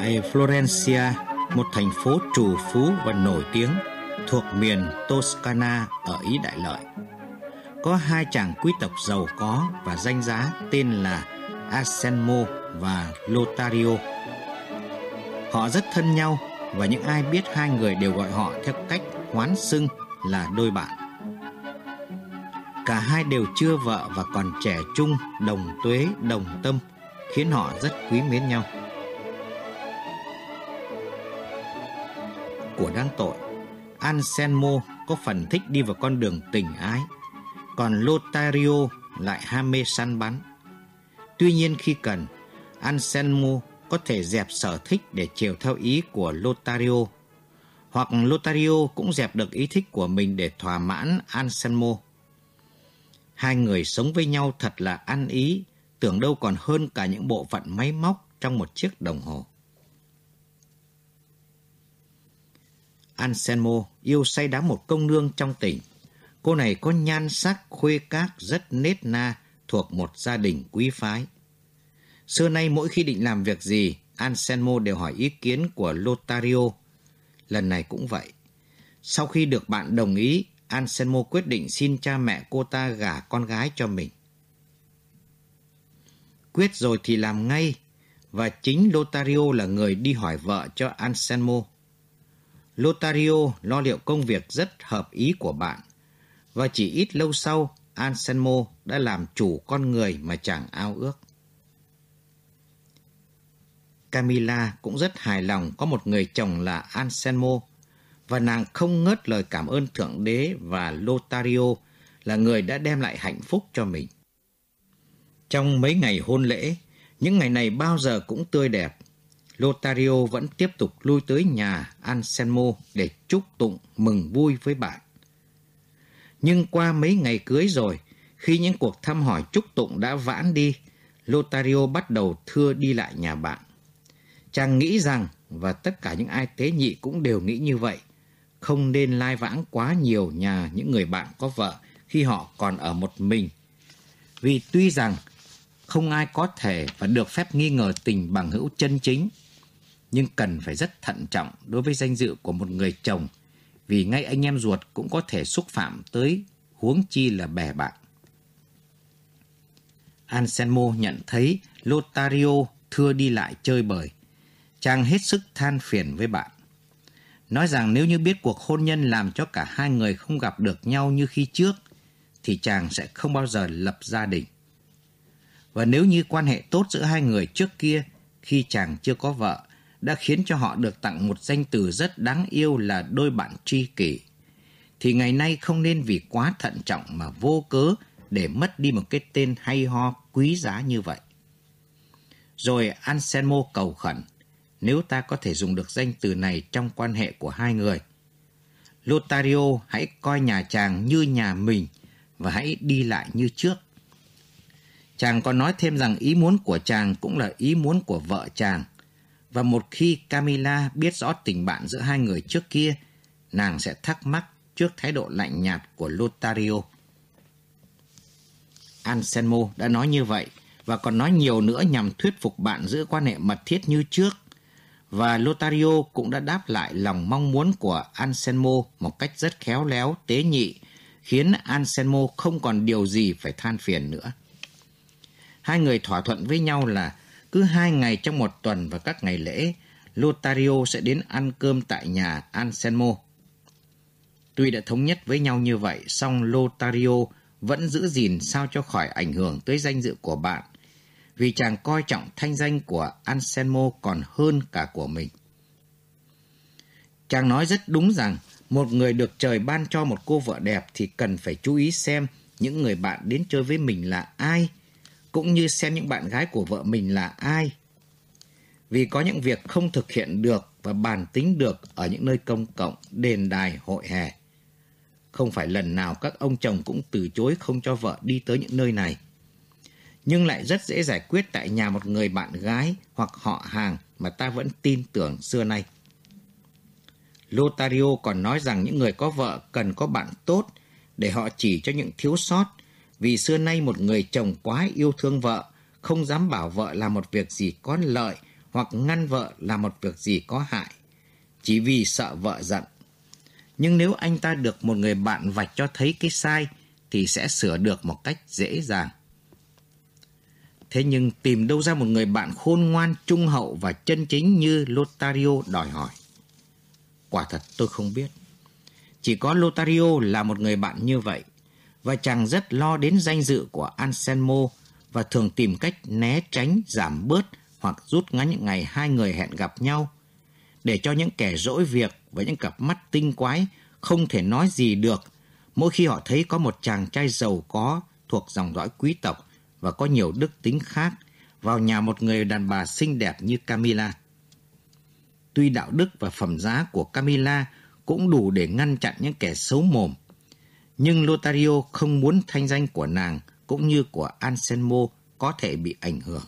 Tại Florencia, một thành phố trù phú và nổi tiếng thuộc miền Toscana ở Ý Đại Lợi, có hai chàng quý tộc giàu có và danh giá tên là Anselmo và Lotario. Họ rất thân nhau và những ai biết hai người đều gọi họ theo cách hoán xưng là đôi bạn. Cả hai đều chưa vợ và còn trẻ trung, đồng tuế, đồng tâm, khiến họ rất quý mến nhau. Của đáng tội, Anselmo có phần thích đi vào con đường tình ái, còn Lotario lại ham mê săn bắn. Tuy nhiên khi cần, Anselmo có thể dẹp sở thích để chiều theo ý của Lotario, hoặc Lotario cũng dẹp được ý thích của mình để thỏa mãn Anselmo. Hai người sống với nhau thật là ăn ý, tưởng đâu còn hơn cả những bộ phận máy móc trong một chiếc đồng hồ. Anselmo yêu say đắm một công nương trong tỉnh. Cô này có nhan sắc khuê các rất nết na thuộc một gia đình quý phái. Xưa nay mỗi khi định làm việc gì, Anselmo đều hỏi ý kiến của Lotario. Lần này cũng vậy. Sau khi được bạn đồng ý, Anselmo quyết định xin cha mẹ cô ta gả con gái cho mình. Quyết rồi thì làm ngay, và chính Lotario là người đi hỏi vợ cho Anselmo. Lotario lo liệu công việc rất hợp ý của bạn, và chỉ ít lâu sau, Anselmo đã làm chủ con người mà chàng ao ước. Camila cũng rất hài lòng có một người chồng là Anselmo, và nàng không ngớt lời cảm ơn Thượng Đế và Lotario là người đã đem lại hạnh phúc cho mình. Trong mấy ngày hôn lễ, những ngày này bao giờ cũng tươi đẹp, Lotario vẫn tiếp tục lui tới nhà Anselmo để chúc tụng mừng vui với bạn. Nhưng qua mấy ngày cưới rồi, khi những cuộc thăm hỏi chúc tụng đã vãn đi, Lotario bắt đầu thưa đi lại nhà bạn. Chàng nghĩ rằng, và tất cả những ai tế nhị cũng đều nghĩ như vậy, không nên lai vãng quá nhiều nhà những người bạn có vợ khi họ còn ở một mình. Vì tuy rằng không ai có thể và được phép nghi ngờ tình bằng hữu chân chính, nhưng cần phải rất thận trọng đối với danh dự của một người chồng, vì ngay anh em ruột cũng có thể xúc phạm tới huống chi là bè bạn. Anselmo nhận thấy Lotario thưa đi lại chơi bời. Chàng hết sức than phiền với bạn. Nói rằng nếu như biết cuộc hôn nhân làm cho cả hai người không gặp được nhau như khi trước, thì chàng sẽ không bao giờ lập gia đình. Và nếu như quan hệ tốt giữa hai người trước kia, khi chàng chưa có vợ, đã khiến cho họ được tặng một danh từ rất đáng yêu là đôi bạn tri kỷ, thì ngày nay không nên vì quá thận trọng mà vô cớ để mất đi một cái tên hay ho quý giá như vậy. Rồi Anselmo cầu khẩn, nếu ta có thể dùng được danh từ này trong quan hệ của hai người. Lotario hãy coi nhà chàng như nhà mình và hãy đi lại như trước. Chàng còn nói thêm rằng ý muốn của chàng cũng là ý muốn của vợ chàng. Và một khi Camila biết rõ tình bạn giữa hai người trước kia, nàng sẽ thắc mắc trước thái độ lạnh nhạt của Lotario. Anselmo đã nói như vậy và còn nói nhiều nữa nhằm thuyết phục bạn giữ quan hệ mật thiết như trước. Và Lotario cũng đã đáp lại lòng mong muốn của Anselmo một cách rất khéo léo, tế nhị, khiến Anselmo không còn điều gì phải than phiền nữa. Hai người thỏa thuận với nhau là cứ hai ngày trong một tuần và các ngày lễ, Lotario sẽ đến ăn cơm tại nhà Anselmo. Tuy đã thống nhất với nhau như vậy, song Lotario vẫn giữ gìn sao cho khỏi ảnh hưởng tới danh dự của bạn, vì chàng coi trọng thanh danh của Anselmo còn hơn cả của mình. Chàng nói rất đúng rằng một người được trời ban cho một cô vợ đẹp thì cần phải chú ý xem những người bạn đến chơi với mình là ai, cũng như xem những bạn gái của vợ mình là ai. Vì có những việc không thực hiện được và bàn tính được ở những nơi công cộng, đền đài, hội hè. Không phải lần nào các ông chồng cũng từ chối không cho vợ đi tới những nơi này. Nhưng lại rất dễ giải quyết tại nhà một người bạn gái hoặc họ hàng mà ta vẫn tin tưởng xưa nay. Lotario còn nói rằng những người có vợ cần có bạn tốt để họ chỉ cho những thiếu sót vì xưa nay một người chồng quá yêu thương vợ, không dám bảo vợ làm một việc gì có lợi hoặc ngăn vợ làm một việc gì có hại, chỉ vì sợ vợ giận. Nhưng nếu anh ta được một người bạn vạch cho thấy cái sai, thì sẽ sửa được một cách dễ dàng. Thế nhưng tìm đâu ra một người bạn khôn ngoan, trung hậu và chân chính như Lotario đòi hỏi? Quả thật tôi không biết. Chỉ có Lotario là một người bạn như vậy, và chàng rất lo đến danh dự của Anselmo và thường tìm cách né tránh, giảm bớt hoặc rút ngắn những ngày hai người hẹn gặp nhau, để cho những kẻ dỗi việc và những cặp mắt tinh quái không thể nói gì được mỗi khi họ thấy có một chàng trai giàu có thuộc dòng dõi quý tộc và có nhiều đức tính khác vào nhà một người đàn bà xinh đẹp như Camila. Tuy đạo đức và phẩm giá của Camila cũng đủ để ngăn chặn những kẻ xấu mồm, nhưng Lotario không muốn thanh danh của nàng cũng như của Anselmo có thể bị ảnh hưởng.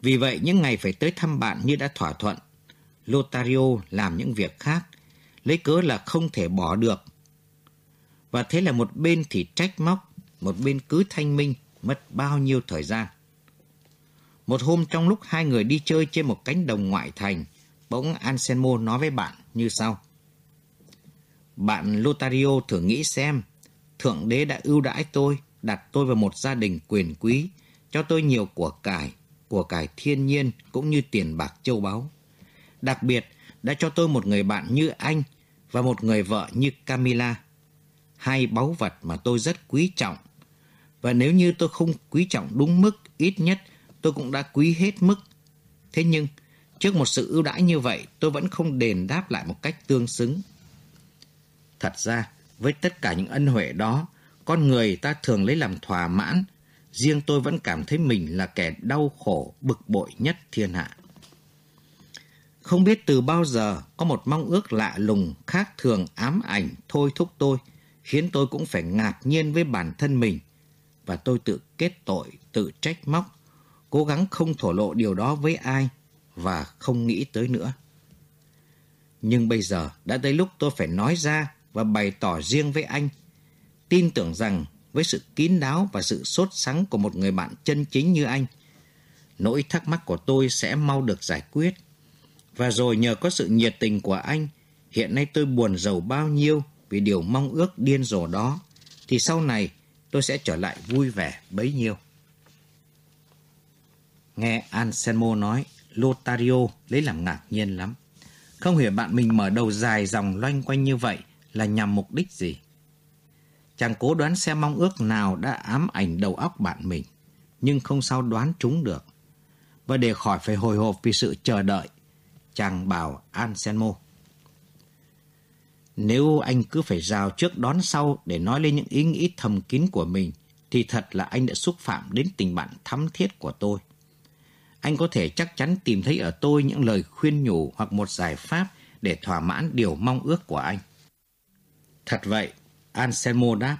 Vì vậy, những ngày phải tới thăm bạn như đã thỏa thuận, Lotario làm những việc khác, lấy cớ là không thể bỏ được. Và thế là một bên thì trách móc, một bên cứ thanh minh, mất bao nhiêu thời gian. Một hôm trong lúc hai người đi chơi trên một cánh đồng ngoại thành, bỗng Anselmo nói với bạn như sau. Bạn Lotario thử nghĩ xem, Thượng Đế đã ưu đãi tôi, đặt tôi vào một gia đình quyền quý, cho tôi nhiều của cải, của cải thiên nhiên cũng như tiền bạc châu báu. Đặc biệt, đã cho tôi một người bạn như anh và một người vợ như Camila. Hai báu vật mà tôi rất quý trọng. Và nếu như tôi không quý trọng đúng mức, ít nhất tôi cũng đã quý hết mức. Thế nhưng, trước một sự ưu đãi như vậy, tôi vẫn không đền đáp lại một cách tương xứng. Thật ra, với tất cả những ân huệ đó, con người ta thường lấy làm thỏa mãn. Riêng tôi vẫn cảm thấy mình là kẻ đau khổ, bực bội nhất thiên hạ. Không biết từ bao giờ có một mong ước lạ lùng khác thường ám ảnh thôi thúc tôi, khiến tôi cũng phải ngạc nhiên với bản thân mình. Và tôi tự kết tội, tự trách móc, cố gắng không thổ lộ điều đó với ai và không nghĩ tới nữa. Nhưng bây giờ đã tới lúc tôi phải nói ra và bày tỏ riêng với anh. Tin tưởng rằng với sự kín đáo và sự sốt sắng của một người bạn chân chính như anh, nỗi thắc mắc của tôi sẽ mau được giải quyết. Và rồi nhờ có sự nhiệt tình của anh, hiện nay tôi buồn giàu bao nhiêu vì điều mong ước điên rồ đó, thì sau này tôi sẽ trở lại vui vẻ bấy nhiêu. Nghe Anselmo nói, Lotario lấy làm ngạc nhiên lắm. Không hiểu bạn mình mở đầu dài dòng loanh quanh như vậy là nhằm mục đích gì. Chàng cố đoán xem mong ước nào đã ám ảnh đầu óc bạn mình, nhưng không sao đoán chúng được. Và để khỏi phải hồi hộp vì sự chờ đợi, chàng bảo Anselmo. Nếu anh cứ phải rào trước đón sau để nói lên những ý nghĩ thầm kín của mình, thì thật là anh đã xúc phạm đến tình bạn thắm thiết của tôi. Anh có thể chắc chắn tìm thấy ở tôi những lời khuyên nhủ hoặc một giải pháp để thỏa mãn điều mong ước của anh. Thật vậy, Anselmo đáp.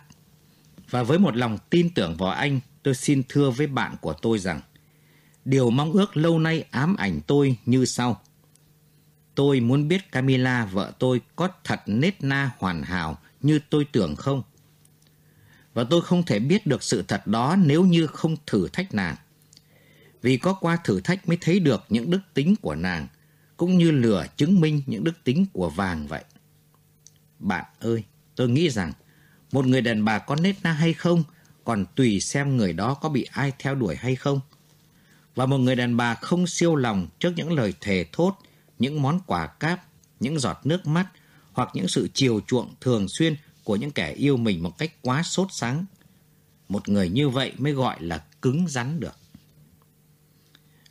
Và với một lòng tin tưởng vào anh, tôi xin thưa với bạn của tôi rằng, điều mong ước lâu nay ám ảnh tôi như sau. Tôi muốn biết Camila, vợ tôi, có thật nết na hoàn hảo như tôi tưởng không? Và tôi không thể biết được sự thật đó nếu như không thử thách nàng. Vì có qua thử thách mới thấy được những đức tính của nàng, cũng như lửa chứng minh những đức tính của vàng vậy. Bạn ơi, tôi nghĩ rằng một người đàn bà có nết na hay không còn tùy xem người đó có bị ai theo đuổi hay không. Và một người đàn bà không siêu lòng trước những lời thề thốt, những món quà cáp, những giọt nước mắt hoặc những sự chiều chuộng thường xuyên của những kẻ yêu mình một cách quá sốt sáng. Một người như vậy mới gọi là cứng rắn được.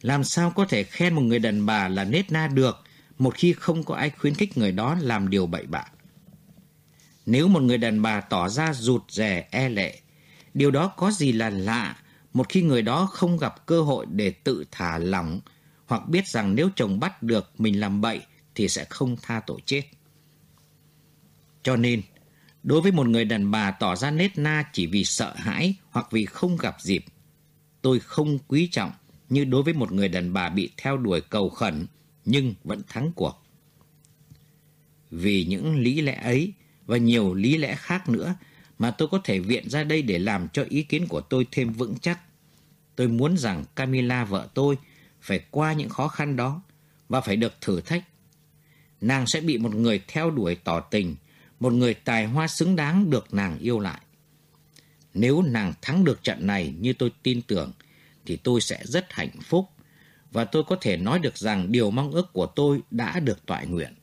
Làm sao có thể khen một người đàn bà là nết na được một khi không có ai khuyến khích người đó làm điều bậy bạ? Nếu một người đàn bà tỏ ra rụt rè e lệ, điều đó có gì là lạ một khi người đó không gặp cơ hội để tự thả lỏng hoặc biết rằng nếu chồng bắt được mình làm bậy thì sẽ không tha tội chết. Cho nên, đối với một người đàn bà tỏ ra nết na chỉ vì sợ hãi hoặc vì không gặp dịp, tôi không quý trọng như đối với một người đàn bà bị theo đuổi cầu khẩn nhưng vẫn thắng cuộc. Vì những lý lẽ ấy và nhiều lý lẽ khác nữa mà tôi có thể viện ra đây để làm cho ý kiến của tôi thêm vững chắc. Tôi muốn rằng Camila vợ tôi phải qua những khó khăn đó và phải được thử thách. Nàng sẽ bị một người theo đuổi tỏ tình, một người tài hoa xứng đáng được nàng yêu lại. Nếu nàng thắng được trận này như tôi tin tưởng, thì tôi sẽ rất hạnh phúc và tôi có thể nói được rằng điều mong ước của tôi đã được toại nguyện.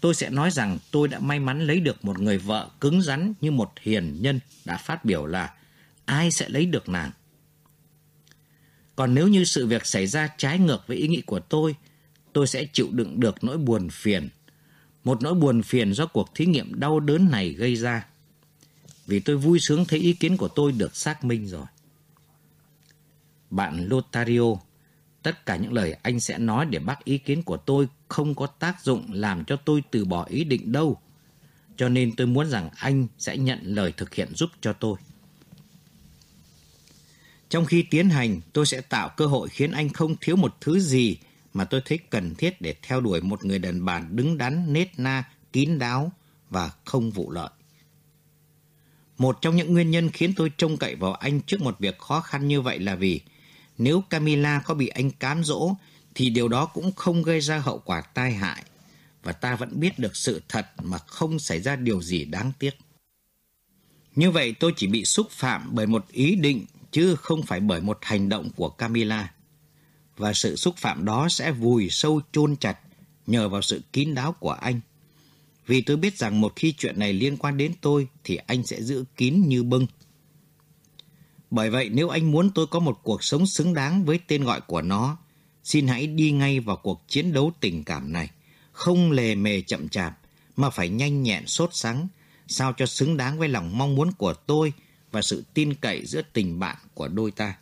Tôi sẽ nói rằng tôi đã may mắn lấy được một người vợ cứng rắn như một hiền nhân đã phát biểu là ai sẽ lấy được nàng. Còn nếu như sự việc xảy ra trái ngược với ý nghĩ của tôi, tôi sẽ chịu đựng được nỗi buồn phiền. Một nỗi buồn phiền do cuộc thí nghiệm đau đớn này gây ra. Vì tôi vui sướng thấy ý kiến của tôi được xác minh rồi. Bạn Lotario, tất cả những lời anh sẽ nói để bác ý kiến của tôi không có tác dụng làm cho tôi từ bỏ ý định đâu. Cho nên tôi muốn rằng anh sẽ nhận lời thực hiện giúp cho tôi. Trong khi tiến hành, tôi sẽ tạo cơ hội khiến anh không thiếu một thứ gì mà tôi thấy cần thiết để theo đuổi một người đàn bà đứng đắn, nết na, kín đáo và không vụ lợi. Một trong những nguyên nhân khiến tôi trông cậy vào anh trước một việc khó khăn như vậy là vì nếu Camila có bị anh cám dỗ thì điều đó cũng không gây ra hậu quả tai hại và ta vẫn biết được sự thật mà không xảy ra điều gì đáng tiếc. Như vậy tôi chỉ bị xúc phạm bởi một ý định chứ không phải bởi một hành động của Camila. Và sự xúc phạm đó sẽ vùi sâu chôn chặt nhờ vào sự kín đáo của anh. Vì tôi biết rằng một khi chuyện này liên quan đến tôi thì anh sẽ giữ kín như bưng. Bởi vậy nếu anh muốn tôi có một cuộc sống xứng đáng với tên gọi của nó, xin hãy đi ngay vào cuộc chiến đấu tình cảm này. Không lề mề chậm chạp, mà phải nhanh nhẹn sốt sắng, sao cho xứng đáng với lòng mong muốn của tôi và sự tin cậy giữa tình bạn của đôi ta.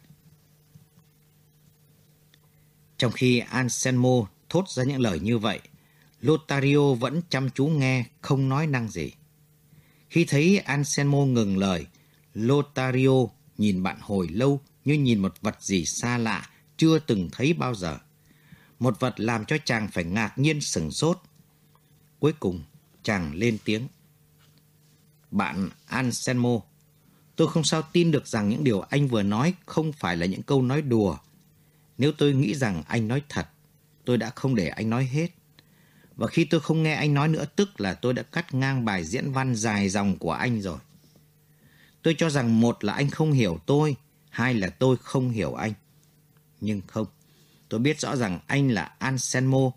Trong khi Anselmo thốt ra những lời như vậy, Lotario vẫn chăm chú nghe, không nói năng gì. Khi thấy Anselmo ngừng lời, Lotario nhìn bạn hồi lâu như nhìn một vật gì xa lạ, chưa từng thấy bao giờ. Một vật làm cho chàng phải ngạc nhiên sừng sốt. Cuối cùng, chàng lên tiếng. Bạn Anselmo, tôi không sao tin được rằng những điều anh vừa nói không phải là những câu nói đùa. Nếu tôi nghĩ rằng anh nói thật, tôi đã không để anh nói hết. Và khi tôi không nghe anh nói nữa tức là tôi đã cắt ngang bài diễn văn dài dòng của anh rồi. Tôi cho rằng một là anh không hiểu tôi, hai là tôi không hiểu anh. Nhưng không, tôi biết rõ rằng anh là Anselmo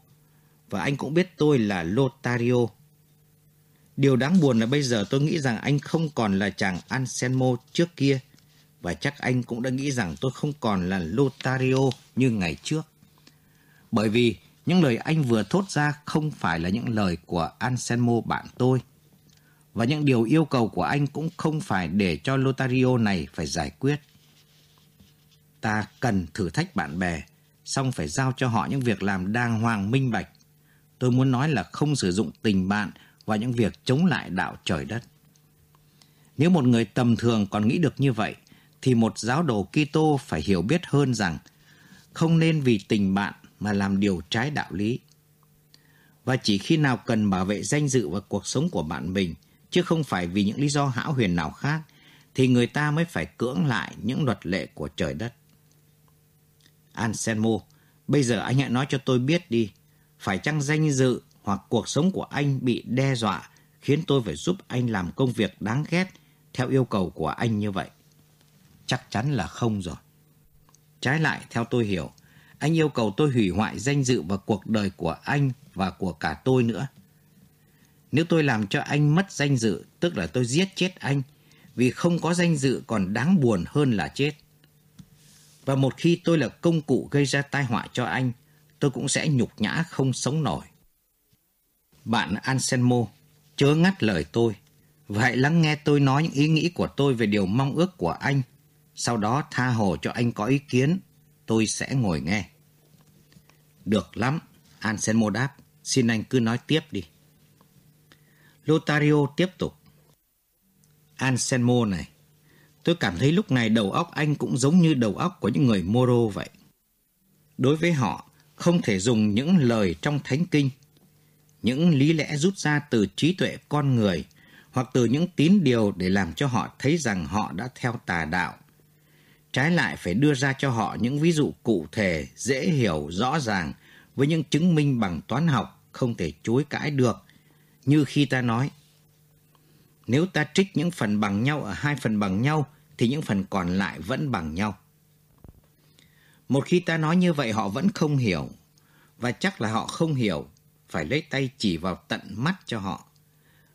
và anh cũng biết tôi là Lotario. Điều đáng buồn là bây giờ tôi nghĩ rằng anh không còn là chàng Anselmo trước kia và chắc anh cũng đã nghĩ rằng tôi không còn là Lotario như ngày trước. Bởi vì những lời anh vừa thốt ra không phải là những lời của Anselmo bạn tôi và những điều yêu cầu của anh cũng không phải để cho Lotario này phải giải quyết. Ta cần thử thách bạn bè, xong phải giao cho họ những việc làm đàng hoàng minh bạch. Tôi muốn nói là không sử dụng tình bạn vào những việc chống lại đạo trời đất. Nếu một người tầm thường còn nghĩ được như vậy, thì một giáo đồ Kitô phải hiểu biết hơn rằng không nên vì tình bạn mà làm điều trái đạo lý. Và chỉ khi nào cần bảo vệ danh dự và cuộc sống của bạn mình – chứ không phải vì những lý do hão huyền nào khác, thì người ta mới phải cưỡng lại những luật lệ của trời đất. Anselmo, bây giờ anh hãy nói cho tôi biết đi, phải chăng danh dự hoặc cuộc sống của anh bị đe dọa khiến tôi phải giúp anh làm công việc đáng ghét theo yêu cầu của anh như vậy? Chắc chắn là không rồi. Trái lại, theo tôi hiểu, anh yêu cầu tôi hủy hoại danh dự và cuộc đời của anh và của cả tôi nữa. Nếu tôi làm cho anh mất danh dự, tức là tôi giết chết anh, vì không có danh dự còn đáng buồn hơn là chết. Và một khi tôi là công cụ gây ra tai họa cho anh, tôi cũng sẽ nhục nhã không sống nổi. Bạn Anselmo, chớ ngắt lời tôi, và hãy lắng nghe tôi nói những ý nghĩ của tôi về điều mong ước của anh. Sau đó tha hồ cho anh có ý kiến, tôi sẽ ngồi nghe. Được lắm, Anselmo đáp, xin anh cứ nói tiếp đi. Lotario tiếp tục. Anselmo này, tôi cảm thấy lúc này đầu óc anh cũng giống như đầu óc của những người Moro vậy. Đối với họ, không thể dùng những lời trong thánh kinh, những lý lẽ rút ra từ trí tuệ con người hoặc từ những tín điều để làm cho họ thấy rằng họ đã theo tà đạo. Trái lại phải đưa ra cho họ những ví dụ cụ thể, dễ hiểu, rõ ràng với những chứng minh bằng toán học không thể chối cãi được. Như khi ta nói, nếu ta trích những phần bằng nhau ở hai phần bằng nhau thì những phần còn lại vẫn bằng nhau. Một khi ta nói như vậy họ vẫn không hiểu và chắc là họ không hiểu, phải lấy tay chỉ vào tận mắt cho họ.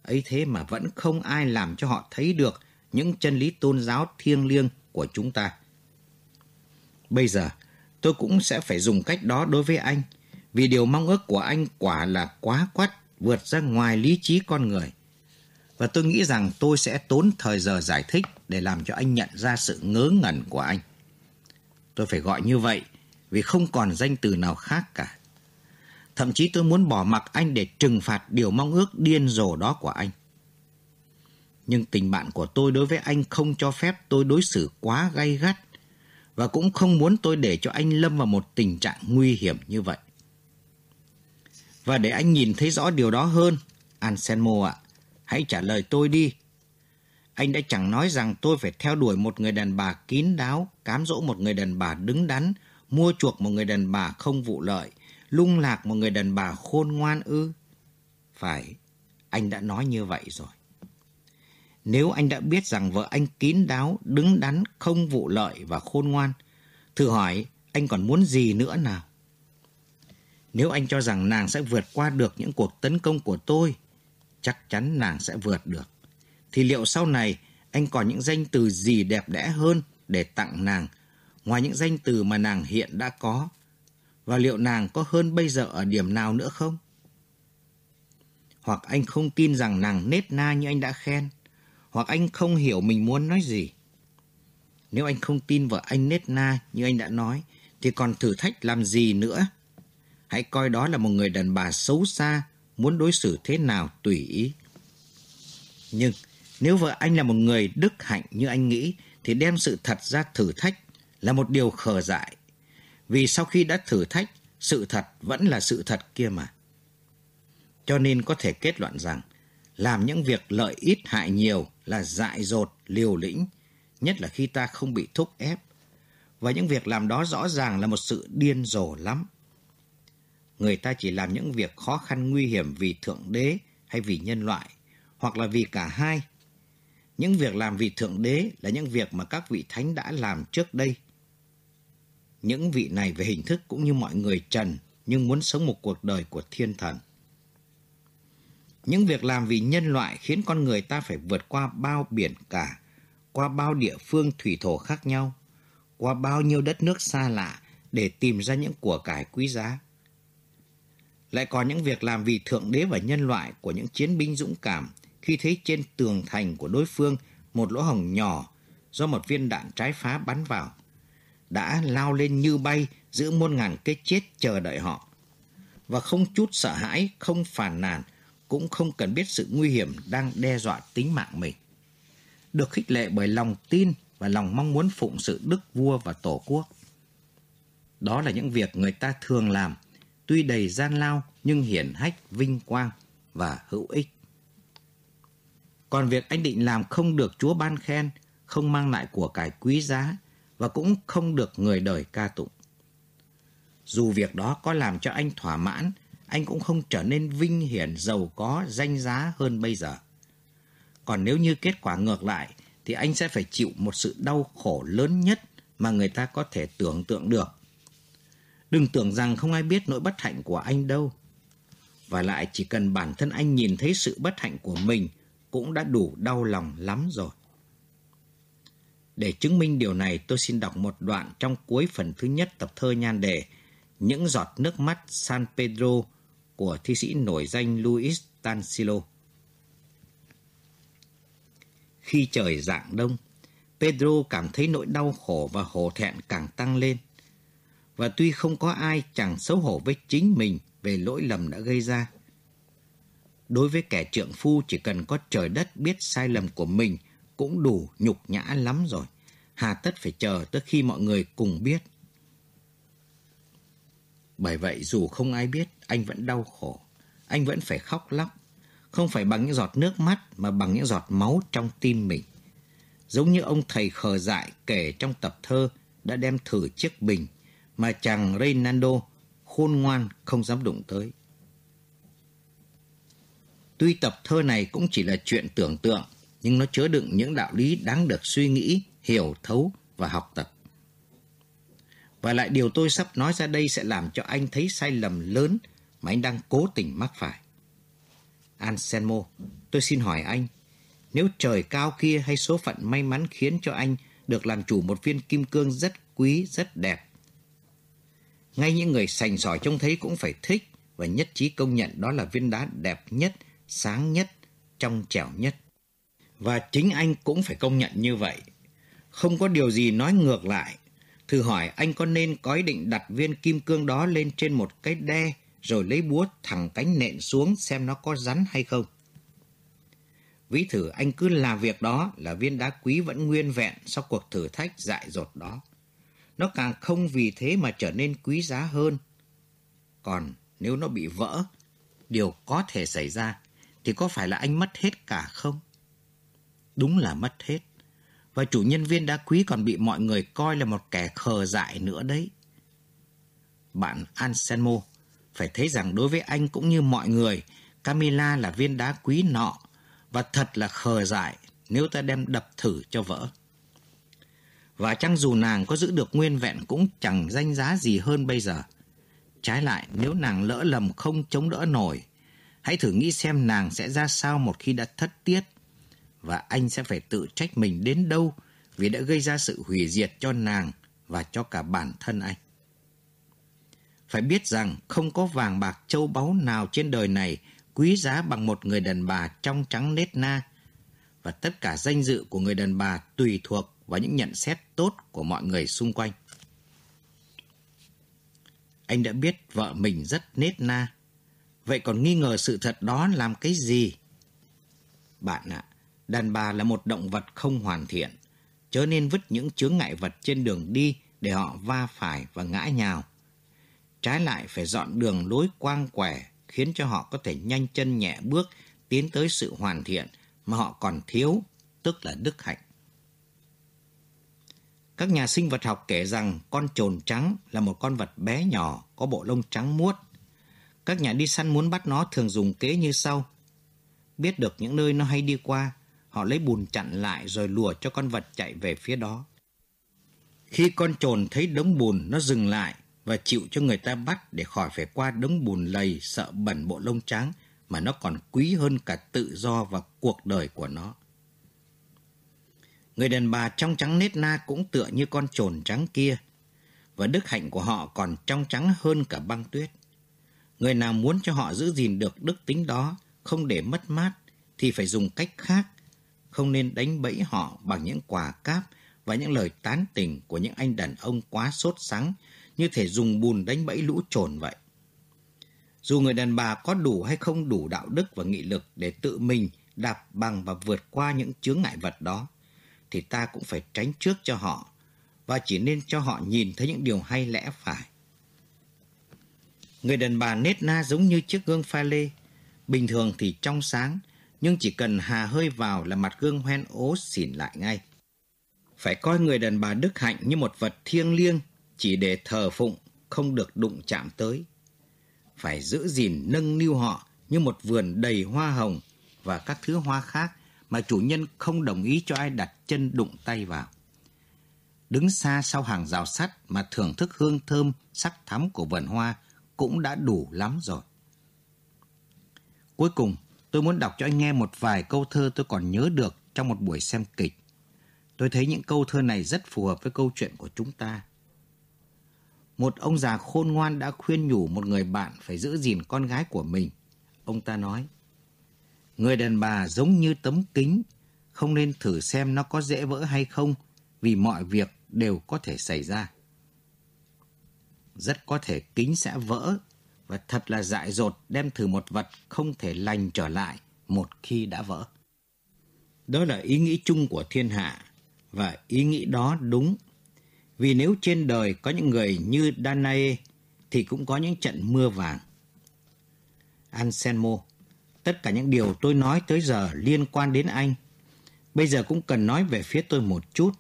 Ấy thế mà vẫn không ai làm cho họ thấy được những chân lý tôn giáo thiêng liêng của chúng ta. Bây giờ, tôi cũng sẽ phải dùng cách đó đối với anh, vì điều mong ước của anh quả là quá quát, vượt ra ngoài lý trí con người. Và tôi nghĩ rằng tôi sẽ tốn thời giờ giải thích để làm cho anh nhận ra sự ngớ ngẩn của anh. Tôi phải gọi như vậy vì không còn danh từ nào khác cả. Thậm chí tôi muốn bỏ mặc anh để trừng phạt điều mong ước điên rồ đó của anh. Nhưng tình bạn của tôi đối với anh không cho phép tôi đối xử quá gay gắt và cũng không muốn tôi để cho anh lâm vào một tình trạng nguy hiểm như vậy. Và để anh nhìn thấy rõ điều đó hơn, Anselmo ạ, hãy trả lời tôi đi. Anh đã chẳng nói rằng tôi phải theo đuổi một người đàn bà kín đáo, cám dỗ một người đàn bà đứng đắn, mua chuộc một người đàn bà không vụ lợi, lung lạc một người đàn bà khôn ngoan ư. Phải, anh đã nói như vậy rồi. Nếu anh đã biết rằng vợ anh kín đáo, đứng đắn, không vụ lợi và khôn ngoan, thử hỏi anh còn muốn gì nữa nào? Nếu anh cho rằng nàng sẽ vượt qua được những cuộc tấn công của tôi, chắc chắn nàng sẽ vượt được. Thì liệu sau này anh còn những danh từ gì đẹp đẽ hơn để tặng nàng, ngoài những danh từ mà nàng hiện đã có? Và liệu nàng có hơn bây giờ ở điểm nào nữa không? Hoặc anh không tin rằng nàng nết na như anh đã khen, hoặc anh không hiểu mình muốn nói gì. Nếu anh không tin vợ anh nết na như anh đã nói, thì còn thử thách làm gì nữa? Hãy coi đó là một người đàn bà xấu xa, muốn đối xử thế nào tùy ý. Nhưng nếu vợ anh là một người đức hạnh như anh nghĩ, thì đem sự thật ra thử thách là một điều khờ dại. Vì sau khi đã thử thách, sự thật vẫn là sự thật kia mà. Cho nên có thể kết luận rằng, làm những việc lợi ít hại nhiều là dại dột, liều lĩnh, nhất là khi ta không bị thúc ép. Và những việc làm đó rõ ràng là một sự điên rồ lắm. Người ta chỉ làm những việc khó khăn nguy hiểm vì Thượng Đế hay vì nhân loại, hoặc là vì cả hai. Những việc làm vì Thượng Đế là những việc mà các vị thánh đã làm trước đây. Những vị này về hình thức cũng như mọi người trần, nhưng muốn sống một cuộc đời của thiên thần. Những việc làm vì nhân loại khiến con người ta phải vượt qua bao biển cả, qua bao địa phương thủy thổ khác nhau, qua bao nhiêu đất nước xa lạ để tìm ra những của cải quý giá. Lại còn những việc làm vì thượng đế và nhân loại của những chiến binh dũng cảm khi thấy trên tường thành của đối phương một lỗ hổng nhỏ do một viên đạn trái phá bắn vào, đã lao lên như bay giữa muôn ngàn cái chết chờ đợi họ. Và không chút sợ hãi, không phàn nàn, cũng không cần biết sự nguy hiểm đang đe dọa tính mạng mình. Được khích lệ bởi lòng tin và lòng mong muốn phụng sự đức vua và tổ quốc. Đó là những việc người ta thường làm, tuy đầy gian lao nhưng hiển hách, vinh quang và hữu ích. Còn việc anh định làm không được Chúa ban khen, không mang lại của cải quý giá và cũng không được người đời ca tụng. Dù việc đó có làm cho anh thỏa mãn anh cũng không trở nên vinh hiển, giàu có, danh giá hơn bây giờ. Còn nếu như kết quả ngược lại, thì anh sẽ phải chịu một sự đau khổ lớn nhất mà người ta có thể tưởng tượng được. Đừng tưởng rằng không ai biết nỗi bất hạnh của anh đâu. Và lại chỉ cần bản thân anh nhìn thấy sự bất hạnh của mình cũng đã đủ đau lòng lắm rồi. Để chứng minh điều này, tôi xin đọc một đoạn trong cuối phần thứ nhất tập thơ nhan đề Những giọt nước mắt San Pedro của thi sĩ nổi danh Luis Tansilo. Khi trời dạng đông, Pedro cảm thấy nỗi đau khổ và hổ thẹn càng tăng lên. Và tuy không có ai chẳng xấu hổ với chính mình về lỗi lầm đã gây ra. Đối với kẻ trượng phu chỉ cần có trời đất biết sai lầm của mình cũng đủ nhục nhã lắm rồi. Hà tất phải chờ tới khi mọi người cùng biết. Bởi vậy dù không ai biết, anh vẫn đau khổ. Anh vẫn phải khóc lóc. Không phải bằng những giọt nước mắt mà bằng những giọt máu trong tim mình. giống như ông thầy khờ dại kể trong tập thơ đã đem thử chiếc bình mà chàng Reynaldo khôn ngoan không dám đụng tới. Tuy tập thơ này cũng chỉ là chuyện tưởng tượng, nhưng nó chứa đựng những đạo lý đáng được suy nghĩ, hiểu thấu và học tập. Và lại điều tôi sắp nói ra đây sẽ làm cho anh thấy sai lầm lớn mà anh đang cố tình mắc phải. Anselmo, tôi xin hỏi anh, nếu trời cao kia hay số phận may mắn khiến cho anh được làm chủ một viên kim cương rất quý, rất đẹp, ngay những người sành sỏi trông thấy cũng phải thích và nhất trí công nhận đó là viên đá đẹp nhất, sáng nhất, trong trẻo nhất. Và chính anh cũng phải công nhận như vậy. Không có điều gì nói ngược lại. Thử hỏi anh có nên có ý định đặt viên kim cương đó lên trên một cái đe rồi lấy búa thẳng cánh nện xuống xem nó có rắn hay không? Ví thử anh cứ làm việc đó là viên đá quý vẫn nguyên vẹn sau cuộc thử thách dại dột đó. Nó càng không vì thế mà trở nên quý giá hơn. Còn nếu nó bị vỡ, điều có thể xảy ra, thì có phải là anh mất hết cả không? Đúng là mất hết. Và chủ nhân viên đá quý còn bị mọi người coi là một kẻ khờ dại nữa đấy. Bạn Anselmo phải thấy rằng đối với anh cũng như mọi người, Camila là viên đá quý nọ và thật là khờ dại nếu ta đem đập thử cho vỡ. Và chăng dù nàng có giữ được nguyên vẹn cũng chẳng danh giá gì hơn bây giờ. Trái lại, nếu nàng lỡ lầm không chống đỡ nổi, hãy thử nghĩ xem nàng sẽ ra sao một khi đã thất tiết. Và anh sẽ phải tự trách mình đến đâu vì đã gây ra sự hủy diệt cho nàng và cho cả bản thân anh. Phải biết rằng không có vàng bạc châu báu nào trên đời này quý giá bằng một người đàn bà trong trắng nết na. Và tất cả danh dự của người đàn bà tùy thuộc và những nhận xét tốt của mọi người xung quanh. Anh đã biết vợ mình rất nết na. Vậy còn nghi ngờ sự thật đó làm cái gì? Bạn ạ, đàn bà là một động vật không hoàn thiện, chớ nên vứt những chướng ngại vật trên đường đi để họ va phải và ngã nhào. Trái lại phải dọn đường lối quang quẻ khiến cho họ có thể nhanh chân nhẹ bước tiến tới sự hoàn thiện mà họ còn thiếu, tức là đức hạnh. Các nhà sinh vật học kể rằng con trồn trắng là một con vật bé nhỏ có bộ lông trắng muốt. Các nhà đi săn muốn bắt nó thường dùng kế như sau. Biết được những nơi nó hay đi qua, họ lấy bùn chặn lại rồi lùa cho con vật chạy về phía đó. Khi con trồn thấy đống bùn, nó dừng lại và chịu cho người ta bắt để khỏi phải qua đống bùn lầy sợ bẩn bộ lông trắng mà nó còn quý hơn cả tự do và cuộc đời của nó. Người đàn bà trong trắng nết na cũng tựa như con trồn trắng kia, và đức hạnh của họ còn trong trắng hơn cả băng tuyết. Người nào muốn cho họ giữ gìn được đức tính đó, không để mất mát, thì phải dùng cách khác, không nên đánh bẫy họ bằng những quà cáp và những lời tán tỉnh của những anh đàn ông quá sốt sắng, như thể dùng bùn đánh bẫy lũ trồn vậy. Dù người đàn bà có đủ hay không đủ đạo đức và nghị lực để tự mình đạp bằng và vượt qua những chướng ngại vật đó, thì ta cũng phải tránh trước cho họ và chỉ nên cho họ nhìn thấy những điều hay lẽ phải. Người đàn bà nết na giống như chiếc gương pha lê, bình thường thì trong sáng, nhưng chỉ cần hà hơi vào là mặt gương hoen ố xỉn lại ngay. Phải coi người đàn bà đức hạnh như một vật thiêng liêng, chỉ để thờ phụng, không được đụng chạm tới. Phải giữ gìn nâng niu họ như một vườn đầy hoa hồng và các thứ hoa khác mà chủ nhân không đồng ý cho ai đặt chân đụng tay vào. Đứng xa sau hàng rào sắt mà thưởng thức hương thơm sắc thắm của vườn hoa cũng đã đủ lắm rồi. Cuối cùng, tôi muốn đọc cho anh nghe một vài câu thơ tôi còn nhớ được trong một buổi xem kịch. Tôi thấy những câu thơ này rất phù hợp với câu chuyện của chúng ta. Một ông già khôn ngoan đã khuyên nhủ một người bạn phải giữ gìn con gái của mình. Ông ta nói, Người đàn bà giống như tấm kính, không nên thử xem nó có dễ vỡ hay không, vì mọi việc đều có thể xảy ra. Rất có thể kính sẽ vỡ, và thật là dại dột đem thử một vật không thể lành trở lại một khi đã vỡ. Đó là ý nghĩ chung của thiên hạ, và ý nghĩ đó đúng. Vì nếu trên đời có những người như Danae, thì cũng có những trận mưa vàng. Anselmo Tất cả những điều tôi nói tới giờ liên quan đến anh. Bây giờ cũng cần nói về phía tôi một chút.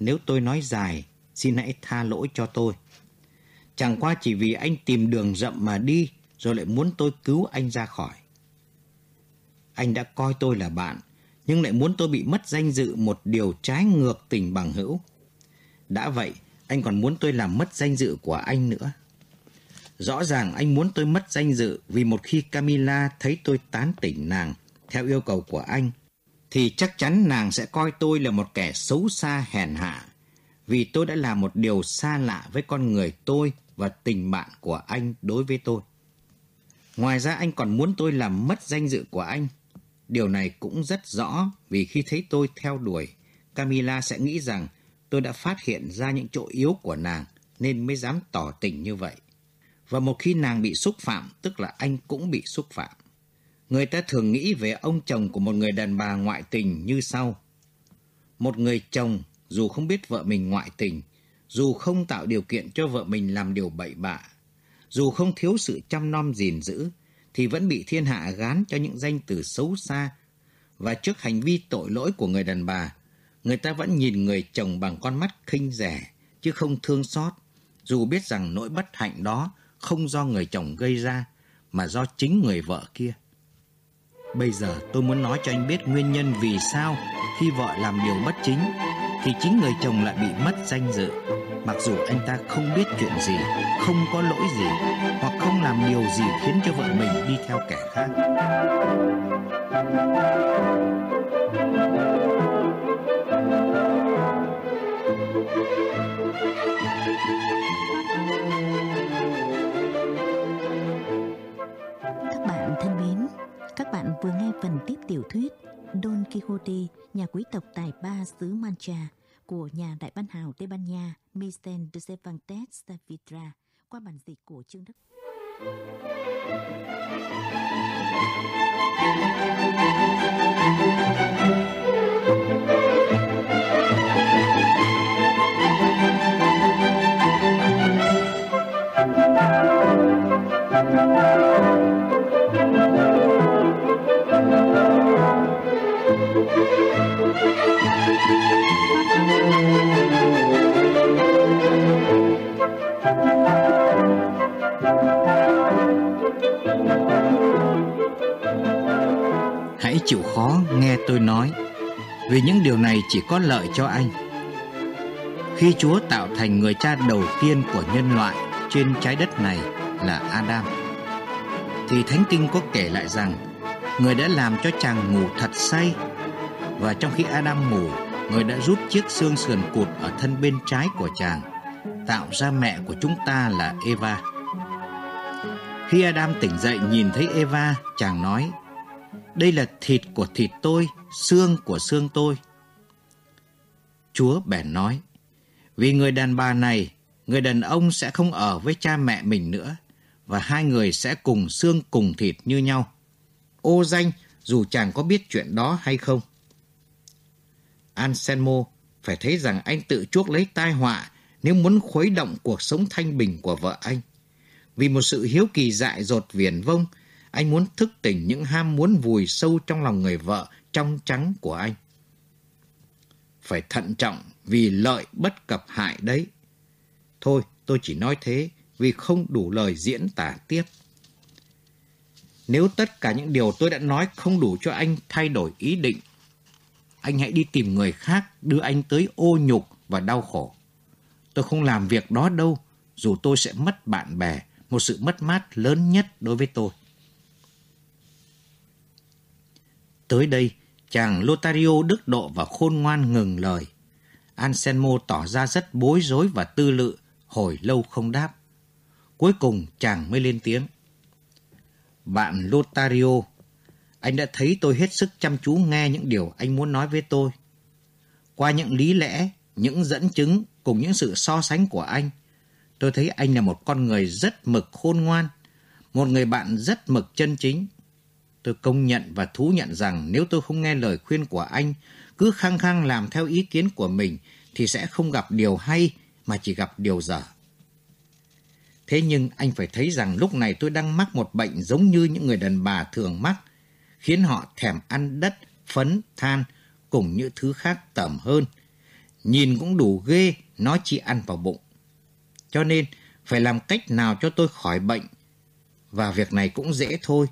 Nếu tôi nói dài, xin hãy tha lỗi cho tôi. Chẳng qua chỉ vì anh tìm đường rậm mà đi, rồi lại muốn tôi cứu anh ra khỏi. Anh đã coi tôi là bạn, nhưng lại muốn tôi bị mất danh dự một điều trái ngược tình bằng hữu. Đã vậy, anh còn muốn tôi làm mất danh dự của anh nữa. Rõ ràng anh muốn tôi mất danh dự vì một khi Camila thấy tôi tán tỉnh nàng theo yêu cầu của anh, thì chắc chắn nàng sẽ coi tôi là một kẻ xấu xa hèn hạ, vì tôi đã làm một điều xa lạ với con người tôi và tình bạn của anh đối với tôi. Ngoài ra anh còn muốn tôi làm mất danh dự của anh. Điều này cũng rất rõ vì khi thấy tôi theo đuổi, Camila sẽ nghĩ rằng tôi đã phát hiện ra những chỗ yếu của nàng nên mới dám tỏ tình như vậy. Và một khi nàng bị xúc phạm, tức là anh cũng bị xúc phạm. Người ta thường nghĩ về ông chồng của một người đàn bà ngoại tình như sau. Một người chồng dù không biết vợ mình ngoại tình, dù không tạo điều kiện cho vợ mình làm điều bậy bạ, dù không thiếu sự chăm nom gìn giữ, thì vẫn bị thiên hạ gán cho những danh từ xấu xa. Và trước hành vi tội lỗi của người đàn bà, người ta vẫn nhìn người chồng bằng con mắt khinh rẻ, chứ không thương xót, dù biết rằng nỗi bất hạnh đó không do người chồng gây ra, mà do chính người vợ kia. Bây giờ tôi muốn nói cho anh biết nguyên nhân vì sao khi vợ làm điều bất chính thì chính người chồng lại bị mất danh dự. Mặc dù anh ta không biết chuyện gì, không có lỗi gì hoặc không làm điều gì khiến cho vợ mình đi theo kẻ khác. Các bạn vừa nghe phần tiếp tiểu thuyết Don Quixote, nhà quý tộc tài ba xứ Mancha của nhà đại văn hào Tây Ban Nha Miguel de Cervantes Saavedra qua bản dịch của Trương Đức. Hãy chịu khó nghe tôi nói, vì những điều này chỉ có lợi cho anh. Khi Chúa tạo thành người cha đầu tiên của nhân loại trên trái đất này là Adam, thì Thánh Kinh có kể lại rằng người đã làm cho chàng ngủ thật say và trong khi Adam ngủ, người đã rút chiếc xương sườn cụt ở thân bên trái của chàng, tạo ra mẹ của chúng ta là Eva. Khi Adam tỉnh dậy nhìn thấy Eva, chàng nói, đây là thịt của thịt tôi, xương của xương tôi. Chúa bèn nói, vì người đàn bà này, người đàn ông sẽ không ở với cha mẹ mình nữa, và hai người sẽ cùng xương cùng thịt như nhau. Ô danh, dù chàng có biết chuyện đó hay không. Anselmo phải thấy rằng anh tự chuốc lấy tai họa nếu muốn khuấy động cuộc sống thanh bình của vợ anh. Vì một sự hiếu kỳ dại dột viển vông, anh muốn thức tỉnh những ham muốn vùi sâu trong lòng người vợ trong trắng của anh. Phải thận trọng vì lợi bất cập hại đấy. Thôi, tôi chỉ nói thế vì không đủ lời diễn tả tiếp. Nếu tất cả những điều tôi đã nói không đủ cho anh thay đổi ý định, anh hãy đi tìm người khác đưa anh tới ô nhục và đau khổ. Tôi không làm việc đó đâu, dù tôi sẽ mất bạn bè, một sự mất mát lớn nhất đối với tôi. Tới đây, chàng Lotario đức độ và khôn ngoan ngừng lời. Anselmo tỏ ra rất bối rối và tư lự, hồi lâu không đáp. Cuối cùng chàng mới lên tiếng. Bạn Lotario, anh đã thấy tôi hết sức chăm chú nghe những điều anh muốn nói với tôi. Qua những lý lẽ, những dẫn chứng cùng những sự so sánh của anh, tôi thấy anh là một con người rất mực khôn ngoan, một người bạn rất mực chân chính. Tôi công nhận và thú nhận rằng nếu tôi không nghe lời khuyên của anh, cứ khăng khăng làm theo ý kiến của mình thì sẽ không gặp điều hay mà chỉ gặp điều dở. Thế nhưng anh phải thấy rằng lúc này tôi đang mắc một bệnh giống như những người đàn bà thường mắc, khiến họ thèm ăn đất, phấn, than, cùng những thứ khác tầm hơn. Nhìn cũng đủ ghê, nói chi ăn vào bụng. Cho nên, phải làm cách nào cho tôi khỏi bệnh. Và việc này cũng dễ thôi.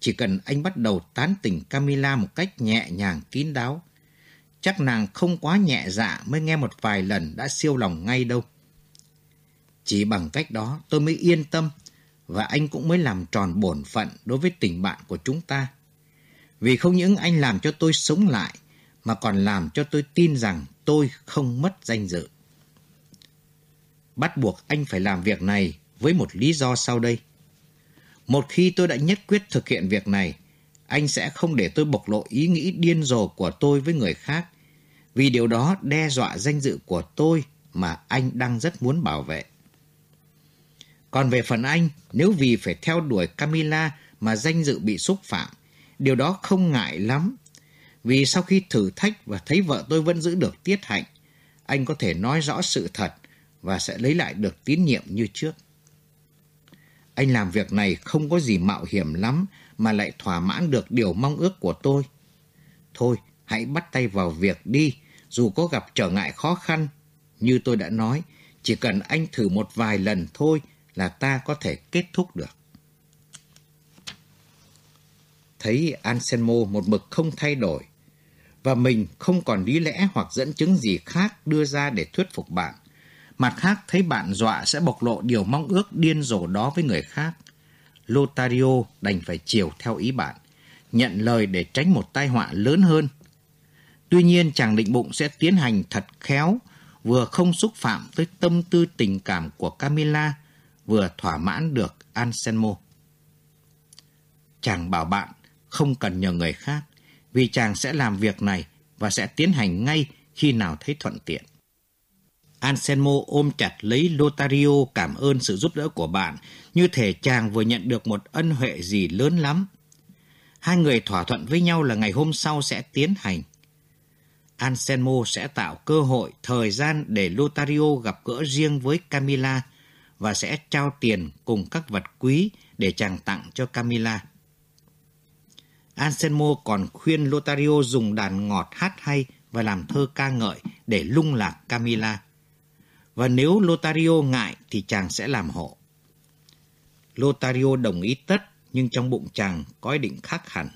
Chỉ cần anh bắt đầu tán tỉnh Camila một cách nhẹ nhàng kín đáo. Chắc nàng không quá nhẹ dạ mới nghe một vài lần đã siêu lòng ngay đâu. Chỉ bằng cách đó tôi mới yên tâm và anh cũng mới làm tròn bổn phận đối với tình bạn của chúng ta. Vì không những anh làm cho tôi sống lại, mà còn làm cho tôi tin rằng tôi không mất danh dự. Bắt buộc anh phải làm việc này với một lý do sau đây. Một khi tôi đã nhất quyết thực hiện việc này, anh sẽ không để tôi bộc lộ ý nghĩ điên rồ của tôi với người khác, vì điều đó đe dọa danh dự của tôi mà anh đang rất muốn bảo vệ. Còn về phần anh, nếu vì phải theo đuổi Camila mà danh dự bị xúc phạm, điều đó không ngại lắm. Vì sau khi thử thách và thấy vợ tôi vẫn giữ được tiết hạnh, anh có thể nói rõ sự thật và sẽ lấy lại được tín nhiệm như trước. Anh làm việc này không có gì mạo hiểm lắm mà lại thỏa mãn được điều mong ước của tôi. Thôi, hãy bắt tay vào việc đi, dù có gặp trở ngại khó khăn. Như tôi đã nói, chỉ cần anh thử một vài lần thôi là ta có thể kết thúc được. Thấy Anselmo một mực không thay đổi, và mình không còn lý lẽ hoặc dẫn chứng gì khác đưa ra để thuyết phục bạn. Mặt khác thấy bạn dọa sẽ bộc lộ điều mong ước điên rồ đó với người khác. Lotario đành phải chiều theo ý bạn, nhận lời để tránh một tai họa lớn hơn. Tuy nhiên chàng định bụng sẽ tiến hành thật khéo, vừa không xúc phạm tới tâm tư tình cảm của Camilla, vừa thỏa mãn được Anselmo. Chàng bảo bạn không cần nhờ người khác, vì chàng sẽ làm việc này và sẽ tiến hành ngay khi nào thấy thuận tiện. Anselmo ôm chặt lấy Lotario cảm ơn sự giúp đỡ của bạn, như thể chàng vừa nhận được một ân huệ gì lớn lắm. Hai người thỏa thuận với nhau là ngày hôm sau sẽ tiến hành. Anselmo sẽ tạo cơ hội, thời gian để Lotario gặp gỡ riêng với Camila và sẽ trao tiền cùng các vật quý để chàng tặng cho Camila. Anselmo còn khuyên Lotario dùng đàn ngọt hát hay và làm thơ ca ngợi để lung lạc Camila. Và nếu Lotario ngại thì chàng sẽ làm hộ. Lotario đồng ý tất nhưng trong bụng chàng có ý định khác hẳn.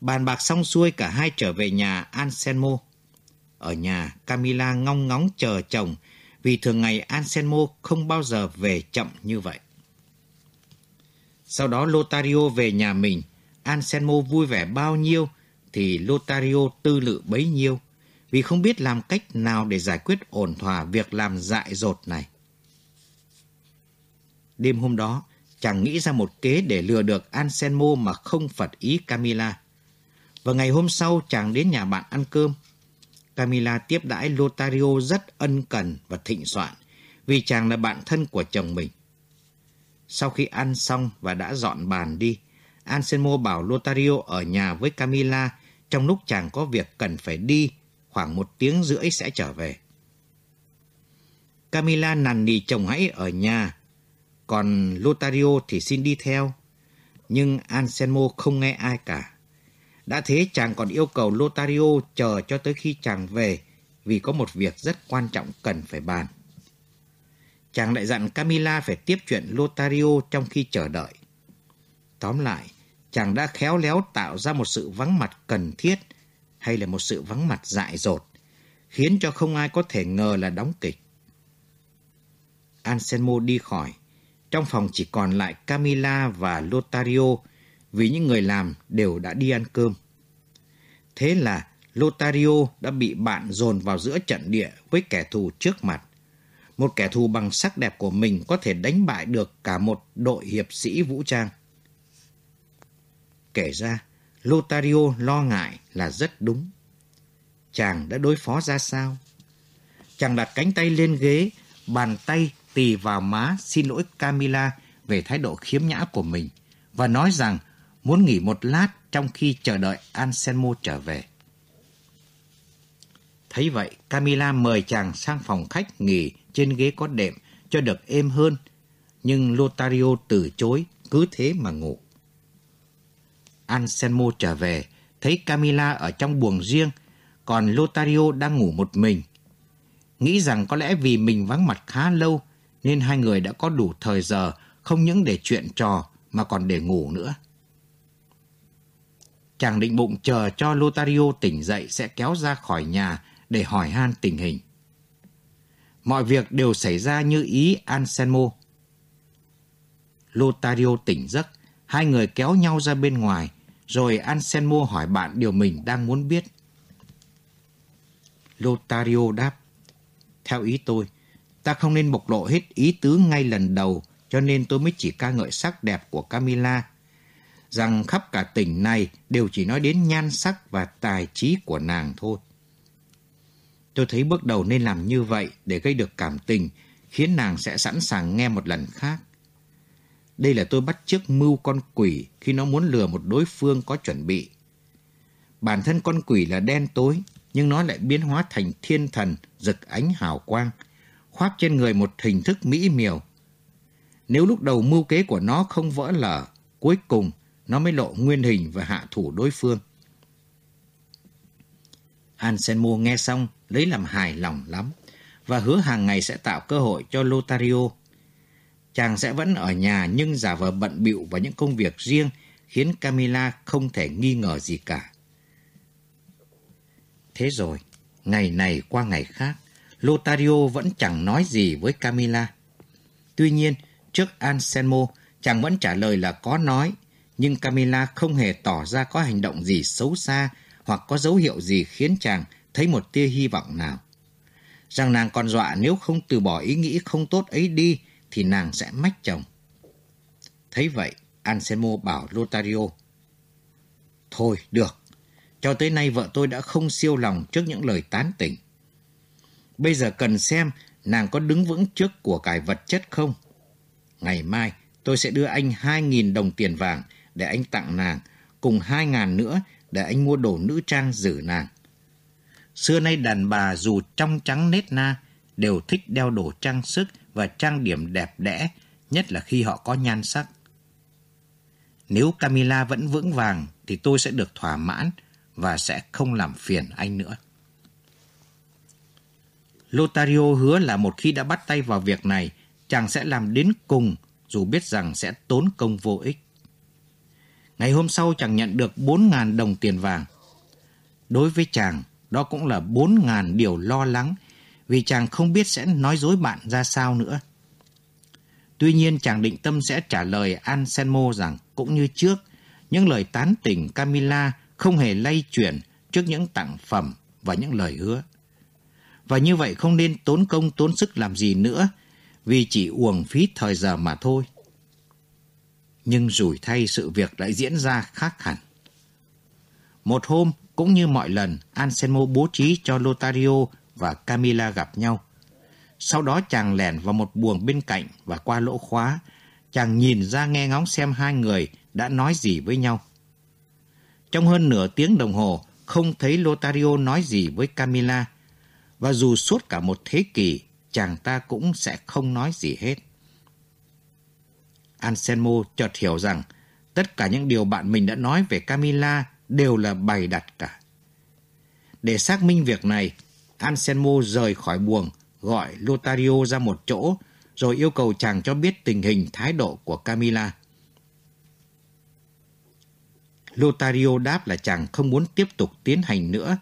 Bàn bạc xong xuôi cả hai trở về nhà Anselmo. Ở nhà, Camila ngong ngóng chờ chồng vì thường ngày Anselmo không bao giờ về chậm như vậy. Sau đó Lotario về nhà mình, Anselmo vui vẻ bao nhiêu thì Lotario tư lự bấy nhiêu vì không biết làm cách nào để giải quyết ổn thỏa việc làm dại dột này. Đêm hôm đó, chàng nghĩ ra một kế để lừa được Anselmo mà không phật ý Camila. Và ngày hôm sau chàng đến nhà bạn ăn cơm. Camila tiếp đãi Lotario rất ân cần và thịnh soạn vì chàng là bạn thân của chồng mình. Sau khi ăn xong và đã dọn bàn đi, Anselmo bảo Lotario ở nhà với Camila trong lúc chàng có việc cần phải đi, khoảng một tiếng rưỡi sẽ trở về. Camila nằn nì chồng hãy ở nhà, còn Lotario thì xin đi theo. Nhưng Anselmo không nghe ai cả. Đã thế chàng còn yêu cầu Lotario chờ cho tới khi chàng về vì có một việc rất quan trọng cần phải bàn. Chàng lại dặn Camila phải tiếp chuyện Lotario trong khi chờ đợi. Tóm lại, chàng đã khéo léo tạo ra một sự vắng mặt cần thiết hay là một sự vắng mặt dại dột, khiến cho không ai có thể ngờ là đóng kịch. Anselmo đi khỏi, trong phòng chỉ còn lại Camila và Lotario vì những người làm đều đã đi ăn cơm. Thế là Lotario đã bị bạn dồn vào giữa trận địa với kẻ thù trước mặt. Một kẻ thù bằng sắc đẹp của mình có thể đánh bại được cả một đội hiệp sĩ vũ trang. Kể ra, Lotario lo ngại là rất đúng. Chàng đã đối phó ra sao? Chàng đặt cánh tay lên ghế, bàn tay tì vào má xin lỗi Camila về thái độ khiếm nhã của mình và nói rằng muốn nghỉ một lát trong khi chờ đợi Anselmo trở về. Thấy vậy, Camila mời chàng sang phòng khách nghỉ trên ghế có đệm cho được êm hơn, nhưng Lotario từ chối, cứ thế mà ngủ. Anselmo trở về, thấy Camila ở trong buồng riêng, còn Lotario đang ngủ một mình. Nghĩ rằng có lẽ vì mình vắng mặt khá lâu, nên hai người đã có đủ thời giờ không những để chuyện trò mà còn để ngủ nữa. Chàng định bụng chờ cho Lotario tỉnh dậy sẽ kéo ra khỏi nhà để hỏi han tình hình. Mọi việc đều xảy ra như ý Anselmo. Lotario tỉnh giấc, hai người kéo nhau ra bên ngoài, rồi Anselmo hỏi bạn điều mình đang muốn biết. Lotario đáp, theo ý tôi, ta không nên bộc lộ hết ý tứ ngay lần đầu, cho nên tôi mới chỉ ca ngợi sắc đẹp của Camila, rằng khắp cả tỉnh này đều chỉ nói đến nhan sắc và tài trí của nàng thôi. Tôi thấy bước đầu nên làm như vậy để gây được cảm tình, khiến nàng sẽ sẵn sàng nghe một lần khác. Đây là tôi bắt chước mưu con quỷ khi nó muốn lừa một đối phương có chuẩn bị. Bản thân con quỷ là đen tối, nhưng nó lại biến hóa thành thiên thần rực ánh hào quang, khoác trên người một hình thức mỹ miều. Nếu lúc đầu mưu kế của nó không vỡ lở, cuối cùng nó mới lộ nguyên hình và hạ thủ đối phương. Anselmo nghe xong lấy làm hài lòng lắm và hứa hàng ngày sẽ tạo cơ hội cho Lotario. Chàng sẽ vẫn ở nhà nhưng giả vờ bận bịu vào những công việc riêng khiến Camila không thể nghi ngờ gì cả. Thế rồi, ngày này qua ngày khác, Lotario vẫn chẳng nói gì với Camila. Tuy nhiên, trước Anselmo, chàng vẫn trả lời là có nói, nhưng Camila không hề tỏ ra có hành động gì xấu xa hoặc có dấu hiệu gì khiến chàng thấy một tia hy vọng nào. Rằng nàng còn dọa nếu không từ bỏ ý nghĩ không tốt ấy đi thì nàng sẽ mách chồng. Thấy vậy, Anselmo bảo Lotario. Thôi, được. Cho tới nay vợ tôi đã không siêu lòng trước những lời tán tỉnh. Bây giờ cần xem nàng có đứng vững trước của cải vật chất không. Ngày mai tôi sẽ đưa anh 2.000 đồng tiền vàng để anh tặng nàng, cùng 2.000 nữa để anh mua đồ nữ trang giữ nàng. Xưa nay đàn bà dù trong trắng nết na đều thích đeo đồ trang sức và trang điểm đẹp đẽ, nhất là khi họ có nhan sắc. Nếu Camila vẫn vững vàng thì tôi sẽ được thỏa mãn và sẽ không làm phiền anh nữa. Lotario hứa là một khi đã bắt tay vào việc này, chàng sẽ làm đến cùng dù biết rằng sẽ tốn công vô ích. Ngày hôm sau chàng nhận được 4.000 đồng tiền vàng. Đối với chàng, đó cũng là 4.000 điều lo lắng vì chàng không biết sẽ nói dối bạn ra sao nữa. Tuy nhiên chàng định tâm sẽ trả lời Anselmo rằng cũng như trước, những lời tán tỉnh Camila không hề lay chuyển trước những tặng phẩm và những lời hứa. Và như vậy không nên tốn công tốn sức làm gì nữa vì chỉ uổng phí thời giờ mà thôi. Nhưng rủi thay sự việc lại diễn ra khác hẳn. Một hôm, cũng như mọi lần, Anselmo bố trí cho Lotario và Camila gặp nhau. Sau đó chàng lẻn vào một buồng bên cạnh và qua lỗ khóa, chàng nhìn ra nghe ngóng xem hai người đã nói gì với nhau. Trong hơn nửa tiếng đồng hồ, không thấy Lotario nói gì với Camila, và dù suốt cả một thế kỷ, chàng ta cũng sẽ không nói gì hết. Anselmo chợt hiểu rằng tất cả những điều bạn mình đã nói về Camila đều là bày đặt cả. Để xác minh việc này, Anselmo rời khỏi buồng, gọi Lotario ra một chỗ, rồi yêu cầu chàng cho biết tình hình thái độ của Camila. Lotario đáp là chàng không muốn tiếp tục tiến hành nữa,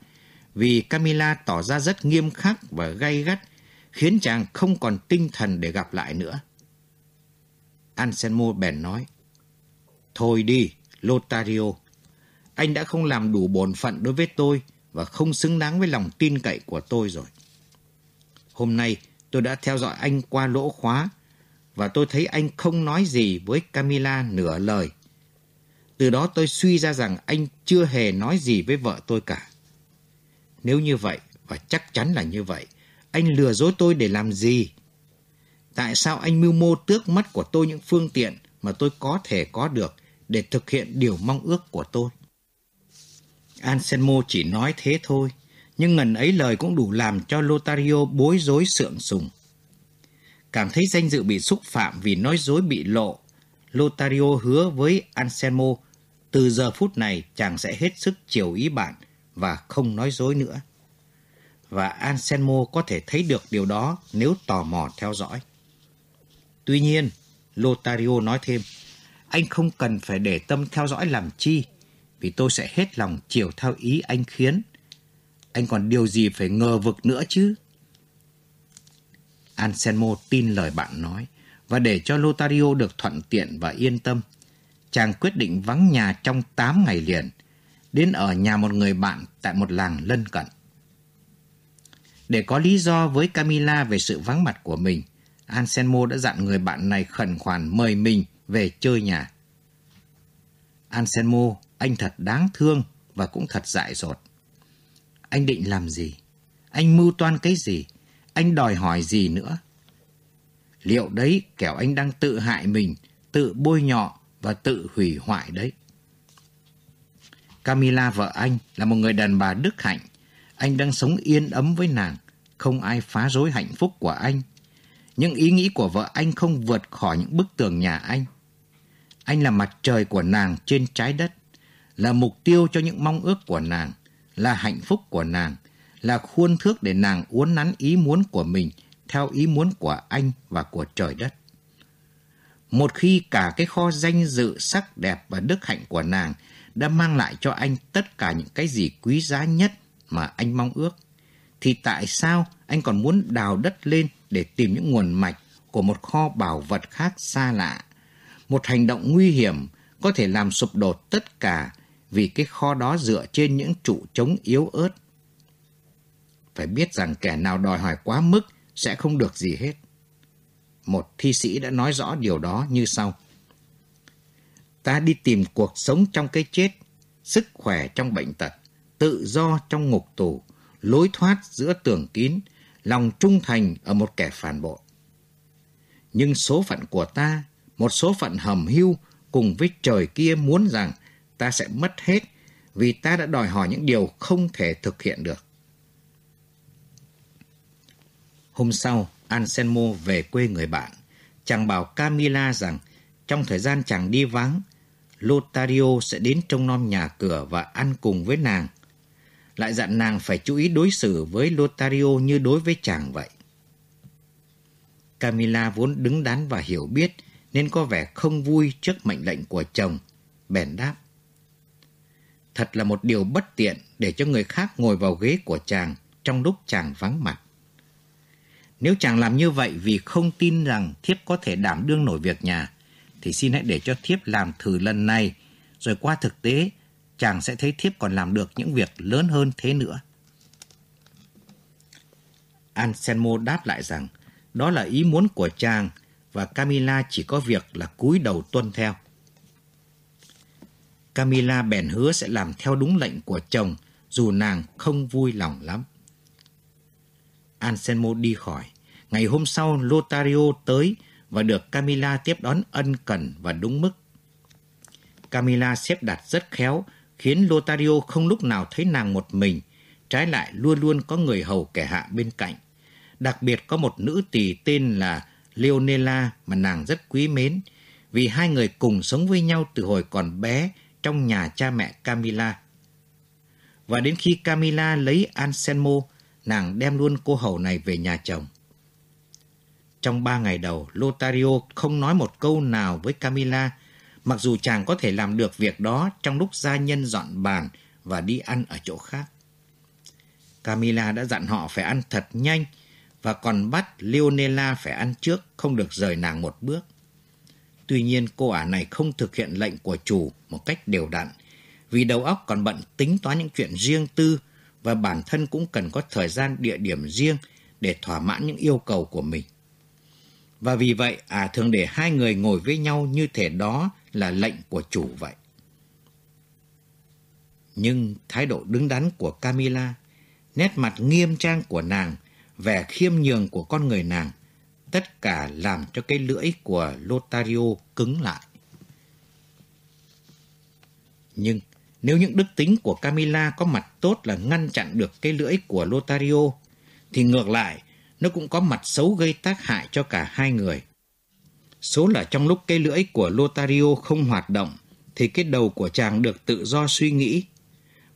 vì Camila tỏ ra rất nghiêm khắc và gay gắt, khiến chàng không còn tinh thần để gặp lại nữa. Anselmo bèn nói, Thôi đi, Lotario, anh đã không làm đủ bổn phận đối với tôi và không xứng đáng với lòng tin cậy của tôi rồi. Hôm nay tôi đã theo dõi anh qua lỗ khóa và tôi thấy anh không nói gì với Camila nửa lời. Từ đó tôi suy ra rằng anh chưa hề nói gì với vợ tôi cả. Nếu như vậy, và chắc chắn là như vậy, anh lừa dối tôi để làm gì? Tại sao anh mưu mô tước mất của tôi những phương tiện mà tôi có thể có được để thực hiện điều mong ước của tôi? Anselmo chỉ nói thế thôi, nhưng ngần ấy lời cũng đủ làm cho Lotario bối rối sượng sùng. Cảm thấy danh dự bị xúc phạm vì nói dối bị lộ, Lotario hứa với Anselmo từ giờ phút này chàng sẽ hết sức chiều ý bạn và không nói dối nữa. Và Anselmo có thể thấy được điều đó nếu tò mò theo dõi. Tuy nhiên, Lotario nói thêm, anh không cần phải để tâm theo dõi làm chi, vì tôi sẽ hết lòng chiều theo ý anh khiến. Anh còn điều gì phải ngờ vực nữa chứ? Anselmo tin lời bạn nói, và để cho Lotario được thuận tiện và yên tâm, chàng quyết định vắng nhà trong 8 ngày liền, đến ở nhà một người bạn tại một làng lân cận. Để có lý do với Camila về sự vắng mặt của mình, Anselmo đã dặn người bạn này khẩn khoản mời mình về chơi nhà. Anselmo, anh thật đáng thương và cũng thật dại dột. Anh định làm gì? Anh mưu toan cái gì? Anh đòi hỏi gì nữa? Liệu đấy kẻo anh đang tự hại mình, tự bôi nhọ và tự hủy hoại đấy. Camila vợ anh là một người đàn bà đức hạnh. Anh đang sống yên ấm với nàng, không ai phá rối hạnh phúc của anh. Những ý nghĩ của vợ anh không vượt khỏi những bức tường nhà anh. Anh là mặt trời của nàng trên trái đất, là mục tiêu cho những mong ước của nàng, là hạnh phúc của nàng, là khuôn thước để nàng uốn nắn ý muốn của mình theo ý muốn của anh và của trời đất. Một khi cả cái kho danh dự sắc đẹp và đức hạnh của nàng đã mang lại cho anh tất cả những cái gì quý giá nhất mà anh mong ước, thì tại sao anh còn muốn đào đất lên để tìm những nguồn mạch của một kho bảo vật khác xa lạ? Một hành động nguy hiểm có thể làm sụp đổ tất cả vì cái kho đó dựa trên những trụ chống yếu ớt. Phải biết rằng kẻ nào đòi hỏi quá mức sẽ không được gì hết. Một thi sĩ đã nói rõ điều đó như sau. Ta đi tìm cuộc sống trong cái chết, sức khỏe trong bệnh tật, tự do trong ngục tù, lối thoát giữa tường kín, lòng trung thành ở một kẻ phản bội. Nhưng số phận của ta, một số phận hầm hưu cùng với trời kia muốn rằng ta sẽ mất hết vì ta đã đòi hỏi những điều không thể thực hiện được. Hôm sau, Anselmo về quê người bạn. Chàng bảo Camila rằng trong thời gian chàng đi vắng, Lotario sẽ đến trông nom nhà cửa và ăn cùng với nàng. Lại dặn nàng phải chú ý đối xử với Lotario như đối với chàng vậy. Camila vốn đứng đắn và hiểu biết nên có vẻ không vui trước mệnh lệnh của chồng. Bèn đáp. Thật là một điều bất tiện để cho người khác ngồi vào ghế của chàng trong lúc chàng vắng mặt. Nếu chàng làm như vậy vì không tin rằng thiếp có thể đảm đương nổi việc nhà, thì xin hãy để cho thiếp làm thử lần này, rồi qua thực tế, chàng sẽ thấy thiếp còn làm được những việc lớn hơn thế nữa. Anselmo đáp lại rằng, đó là ý muốn của chàng và Camila chỉ có việc là cúi đầu tuân theo. Camila bèn hứa sẽ làm theo đúng lệnh của chồng dù nàng không vui lòng lắm. Anselmo đi khỏi. Ngày hôm sau, Lotario tới và được Camila tiếp đón ân cần và đúng mức. Camila xếp đặt rất khéo, khiến Lotario không lúc nào thấy nàng một mình, trái lại luôn luôn có người hầu kẻ hạ bên cạnh. Đặc biệt có một nữ tỳ tên là Leonela mà nàng rất quý mến, vì hai người cùng sống với nhau từ hồi còn bé trong nhà cha mẹ Camila. Và đến khi Camila lấy Anselmo, nàng đem luôn cô hầu này về nhà chồng. Trong ba ngày đầu, Lotario không nói một câu nào với Camila, mặc dù chàng có thể làm được việc đó trong lúc gia nhân dọn bàn và đi ăn ở chỗ khác. Camila đã dặn họ phải ăn thật nhanh và còn bắt Leonela phải ăn trước, không được rời nàng một bước. Tuy nhiên cô ả này không thực hiện lệnh của chủ một cách đều đặn, vì đầu óc còn bận tính toán những chuyện riêng tư và bản thân cũng cần có thời gian địa điểm riêng để thỏa mãn những yêu cầu của mình. Và vì vậy, à thường để hai người ngồi với nhau như thể đó là lệnh của chủ vậy. Nhưng thái độ đứng đắn của Camila, nét mặt nghiêm trang của nàng, vẻ khiêm nhường của con người nàng, tất cả làm cho cái lưỡi của Lotario cứng lại. Nhưng nếu những đức tính của Camila có mặt tốt là ngăn chặn được cái lưỡi của Lotario, thì ngược lại, nó cũng có mặt xấu gây tác hại cho cả hai người. Số là trong lúc cái lưỡi của Lotario không hoạt động, thì cái đầu của chàng được tự do suy nghĩ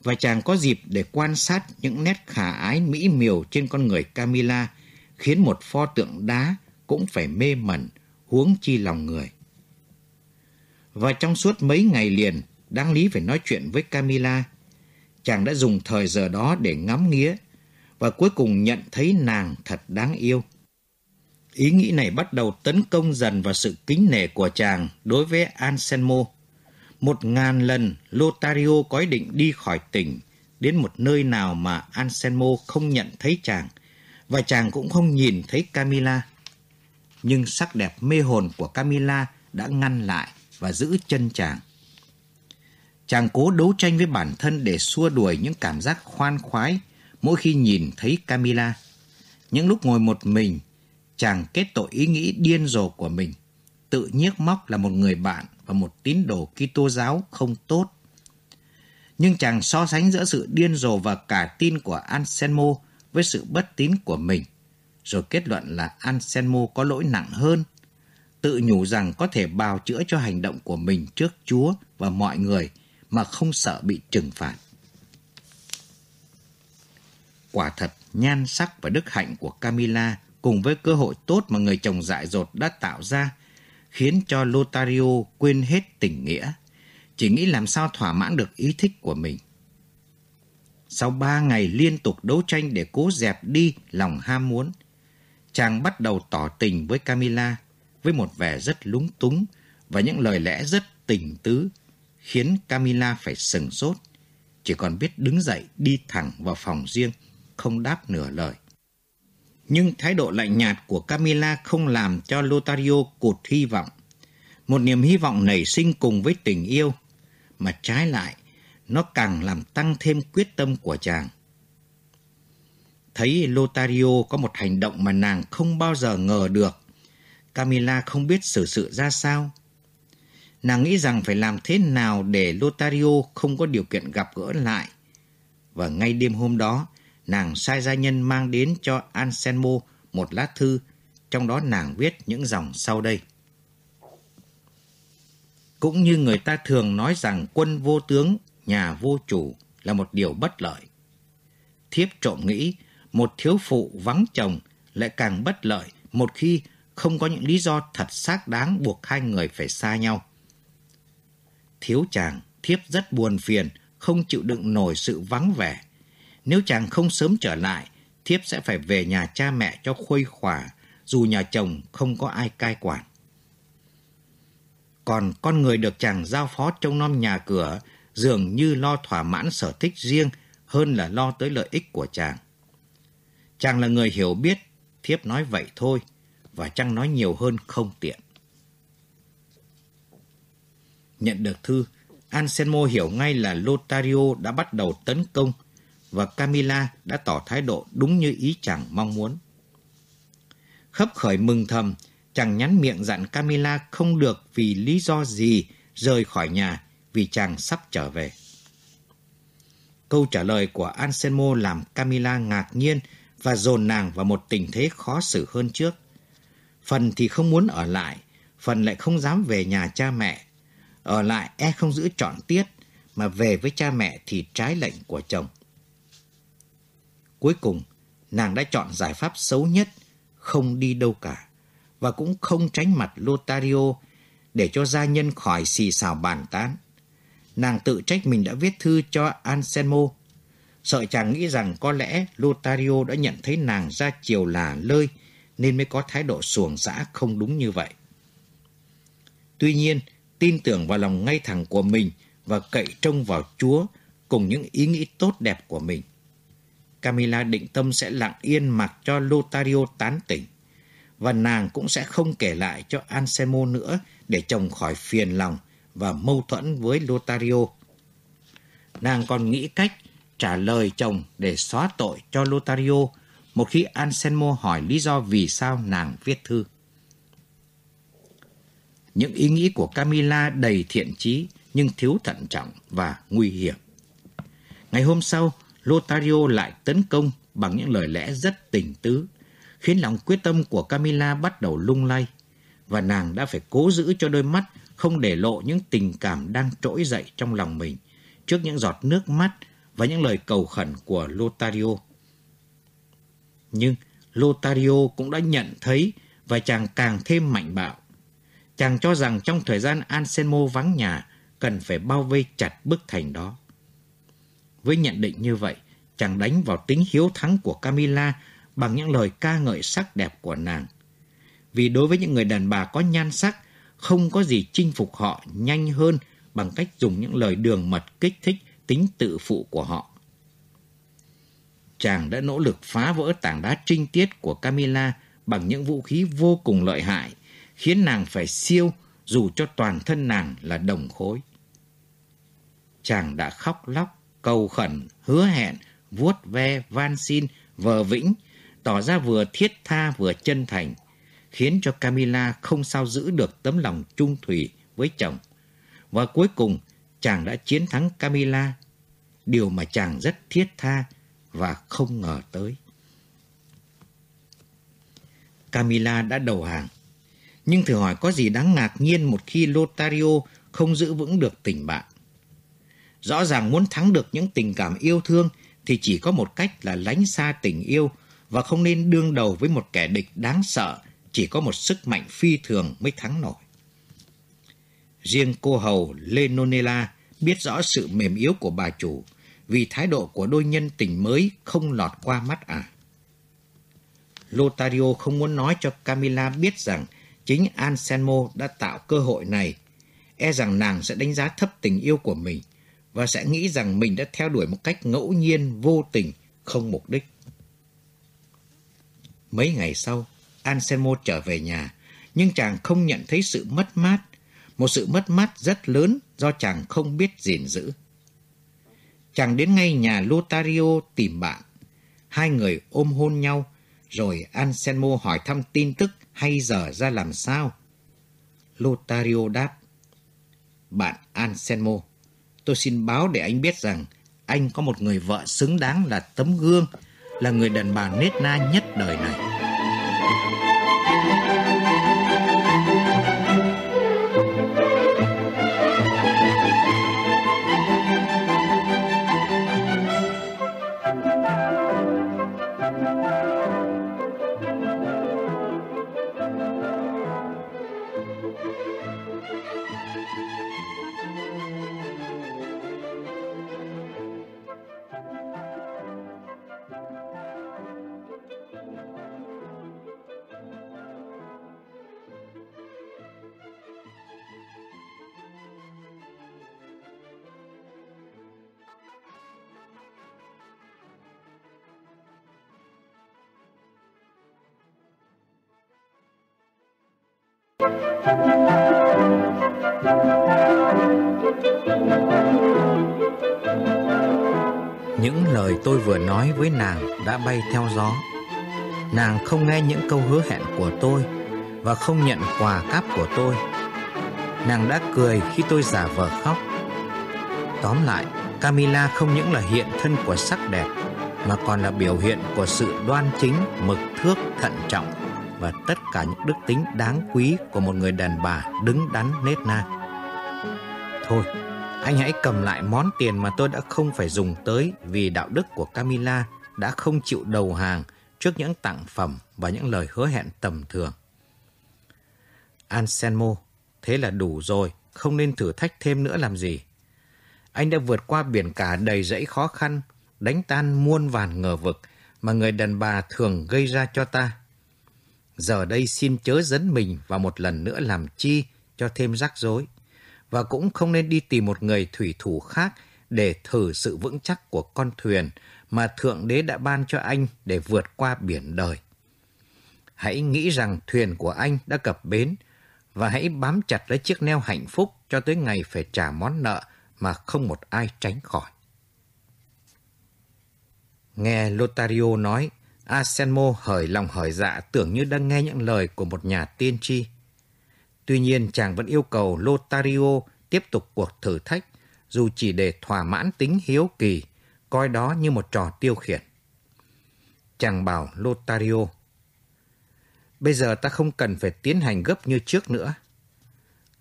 và chàng có dịp để quan sát những nét khả ái mỹ miều trên con người Camila khiến một pho tượng đá cũng phải mê mẩn huống chi lòng người. Và trong suốt mấy ngày liền, đáng lý phải nói chuyện với Camila, chàng đã dùng thời giờ đó để ngắm nghía và cuối cùng nhận thấy nàng thật đáng yêu. Ý nghĩ này bắt đầu tấn công dần vào sự kính nể của chàng đối với Anselmo. Một ngàn lần Lotario có ý định đi khỏi tỉnh đến một nơi nào mà Anselmo không nhận thấy chàng và chàng cũng không nhìn thấy Camila. Nhưng sắc đẹp mê hồn của Camila đã ngăn lại và giữ chân chàng. Chàng cố đấu tranh với bản thân để xua đuổi những cảm giác khoan khoái mỗi khi nhìn thấy Camila. Những lúc ngồi một mình, chàng kết tội ý nghĩ điên rồ của mình, tự nhiếc móc là một người bạn và một tín đồ Kitô giáo không tốt. Nhưng chàng so sánh giữa sự điên rồ và cả tin của Anselmo với sự bất tín của mình, rồi kết luận là Anselmo có lỗi nặng hơn, tự nhủ rằng có thể bào chữa cho hành động của mình trước Chúa và mọi người mà không sợ bị trừng phạt. Quả thật, nhan sắc và đức hạnh của Camila cùng với cơ hội tốt mà người chồng dại dột đã tạo ra khiến cho Lotario quên hết tình nghĩa, chỉ nghĩ làm sao thỏa mãn được ý thích của mình. Sau ba ngày liên tục đấu tranh để cố dẹp đi lòng ham muốn, chàng bắt đầu tỏ tình với Camila với một vẻ rất lúng túng và những lời lẽ rất tình tứ, khiến Camila phải sừng sốt, chỉ còn biết đứng dậy đi thẳng vào phòng riêng, không đáp nửa lời. Nhưng thái độ lạnh nhạt của Camila không làm cho Lotario cụt hy vọng. Một niềm hy vọng nảy sinh cùng với tình yêu, mà trái lại, nó càng làm tăng thêm quyết tâm của chàng. Thấy Lotario có một hành động mà nàng không bao giờ ngờ được, Camila không biết xử sự ra sao. Nàng nghĩ rằng phải làm thế nào để Lotario không có điều kiện gặp gỡ lại. Và ngay đêm hôm đó, nàng sai gia nhân mang đến cho Anselmo một lá thư, trong đó nàng viết những dòng sau đây. Cũng như người ta thường nói rằng quân vô tướng, nhà vô chủ là một điều bất lợi. Thiếp trộm nghĩ, một thiếu phụ vắng chồng lại càng bất lợi một khi không có những lý do thật xác đáng buộc hai người phải xa nhau. Thiếu chàng, thiếp rất buồn phiền, không chịu đựng nổi sự vắng vẻ, nếu chàng không sớm trở lại, thiếp sẽ phải về nhà cha mẹ cho khuây khỏa, dù nhà chồng không có ai cai quản. Còn con người được chàng giao phó trông nom nhà cửa, dường như lo thỏa mãn sở thích riêng hơn là lo tới lợi ích của chàng. Chàng là người hiểu biết, thiếp nói vậy thôi, và chăng nói nhiều hơn không tiện. Nhận được thư, Anselmo hiểu ngay là Lotario đã bắt đầu tấn công và Camila đã tỏ thái độ đúng như ý chàng mong muốn. Khấp khởi mừng thầm, chàng nhắn miệng dặn Camila không được vì lý do gì rời khỏi nhà vì chàng sắp trở về. Câu trả lời của Anselmo làm Camila ngạc nhiên và dồn nàng vào một tình thế khó xử hơn trước. Phần thì không muốn ở lại, phần lại không dám về nhà cha mẹ. Ở lại e không giữ trọn tiết, mà về với cha mẹ thì trái lệnh của chồng. Cuối cùng, nàng đã chọn giải pháp xấu nhất, không đi đâu cả, và cũng không tránh mặt Lotario để cho gia nhân khỏi xì xào bàn tán. Nàng tự trách mình đã viết thư cho Anselmo, sợ chàng nghĩ rằng có lẽ Lotario đã nhận thấy nàng ra chiều là lơi nên mới có thái độ xuồng xã không đúng như vậy. Tuy nhiên, tin tưởng vào lòng ngay thẳng của mình và cậy trông vào Chúa cùng những ý nghĩ tốt đẹp của mình. Camila định tâm sẽ lặng yên mặc cho Lotario tán tỉnh. Và nàng cũng sẽ không kể lại cho Anselmo nữa để chồng khỏi phiền lòng và mâu thuẫn với Lotario. Nàng còn nghĩ cách trả lời chồng để xóa tội cho Lotario một khi Anselmo hỏi lý do vì sao nàng viết thư. Những ý nghĩ của Camila đầy thiện chí nhưng thiếu thận trọng và nguy hiểm. Ngày hôm sau, Lotario lại tấn công bằng những lời lẽ rất tình tứ, khiến lòng quyết tâm của Camila bắt đầu lung lay, và nàng đã phải cố giữ cho đôi mắt không để lộ những tình cảm đang trỗi dậy trong lòng mình trước những giọt nước mắt và những lời cầu khẩn của Lotario. Nhưng Lotario cũng đã nhận thấy và chàng càng thêm mạnh bạo. Chàng cho rằng trong thời gian Anselmo vắng nhà, cần phải bao vây chặt bức thành đó. Với nhận định như vậy, chàng đánh vào tính hiếu thắng của Camilla bằng những lời ca ngợi sắc đẹp của nàng. Vì đối với những người đàn bà có nhan sắc, không có gì chinh phục họ nhanh hơn bằng cách dùng những lời đường mật kích thích tính tự phụ của họ. Chàng đã nỗ lực phá vỡ tảng đá trinh tiết của Camilla bằng những vũ khí vô cùng lợi hại, khiến nàng phải siêu dù cho toàn thân nàng là đồng khối. Chàng đã khóc lóc, cầu khẩn, hứa hẹn, vuốt ve, van xin, vờ vĩnh, tỏ ra vừa thiết tha vừa chân thành, khiến cho Camilla không sao giữ được tấm lòng trung thủy với chồng. Và cuối cùng, chàng đã chiến thắng Camila, điều mà chàng rất thiết tha và không ngờ tới. Camila đã đầu hàng. Nhưng thử hỏi có gì đáng ngạc nhiên một khi Lotario không giữ vững được tình bạn. Rõ ràng muốn thắng được những tình cảm yêu thương thì chỉ có một cách là lánh xa tình yêu và không nên đương đầu với một kẻ địch đáng sợ, chỉ có một sức mạnh phi thường mới thắng nổi. Riêng cô hầu Lenonela biết rõ sự mềm yếu của bà chủ vì thái độ của đôi nhân tình mới không lọt qua mắt à. Lotario không muốn nói cho Camilla biết rằng chính Anselmo đã tạo cơ hội này, e rằng nàng sẽ đánh giá thấp tình yêu của mình và sẽ nghĩ rằng mình đã theo đuổi một cách ngẫu nhiên, vô tình, không mục đích. Mấy ngày sau, Anselmo trở về nhà, nhưng chàng không nhận thấy sự mất mát, một sự mất mát rất lớn do chàng không biết gìn giữ. Chàng đến ngay nhà Lotario tìm bạn. Hai người ôm hôn nhau, rồi Anselmo hỏi thăm tin tức hay giờ ra làm sao. Lotario đáp, Bạn Anselmo, tôi xin báo để anh biết rằng anh có một người vợ xứng đáng là tấm gương, là người đàn bà nết na nhất đời này. Nói với nàng đã bay theo gió. Nàng không nghe những câu hứa hẹn của tôi và không nhận quà cáp của tôi. Nàng đã cười khi tôi giả vờ khóc. Tóm lại, Camila không những là hiện thân của sắc đẹp mà còn là biểu hiện của sự đoan chính, mực thước, thận trọng và tất cả những đức tính đáng quý của một người đàn bà đứng đắn nết na. Thôi, anh hãy cầm lại món tiền mà tôi đã không phải dùng tới vì đạo đức của Camilla đã không chịu đầu hàng trước những tặng phẩm và những lời hứa hẹn tầm thường. Anselmo, thế là đủ rồi, không nên thử thách thêm nữa làm gì. Anh đã vượt qua biển cả đầy rẫy khó khăn, đánh tan muôn vàn ngờ vực mà người đàn bà thường gây ra cho ta. Giờ đây xin chớ dẫn mình vào một lần nữa làm chi cho thêm rắc rối. Và cũng không nên đi tìm một người thủy thủ khác để thử sự vững chắc của con thuyền mà Thượng Đế đã ban cho anh để vượt qua biển đời. Hãy nghĩ rằng thuyền của anh đã cập bến và hãy bám chặt lấy chiếc neo hạnh phúc cho tới ngày phải trả món nợ mà không một ai tránh khỏi. Nghe Lotario nói, Asenmo hởi lòng hởi dạ tưởng như đang nghe những lời của một nhà tiên tri. Tuy nhiên chàng vẫn yêu cầu Lotario tiếp tục cuộc thử thách dù chỉ để thỏa mãn tính hiếu kỳ, coi đó như một trò tiêu khiển. Chàng bảo Lotario, Bây giờ ta không cần phải tiến hành gấp như trước nữa.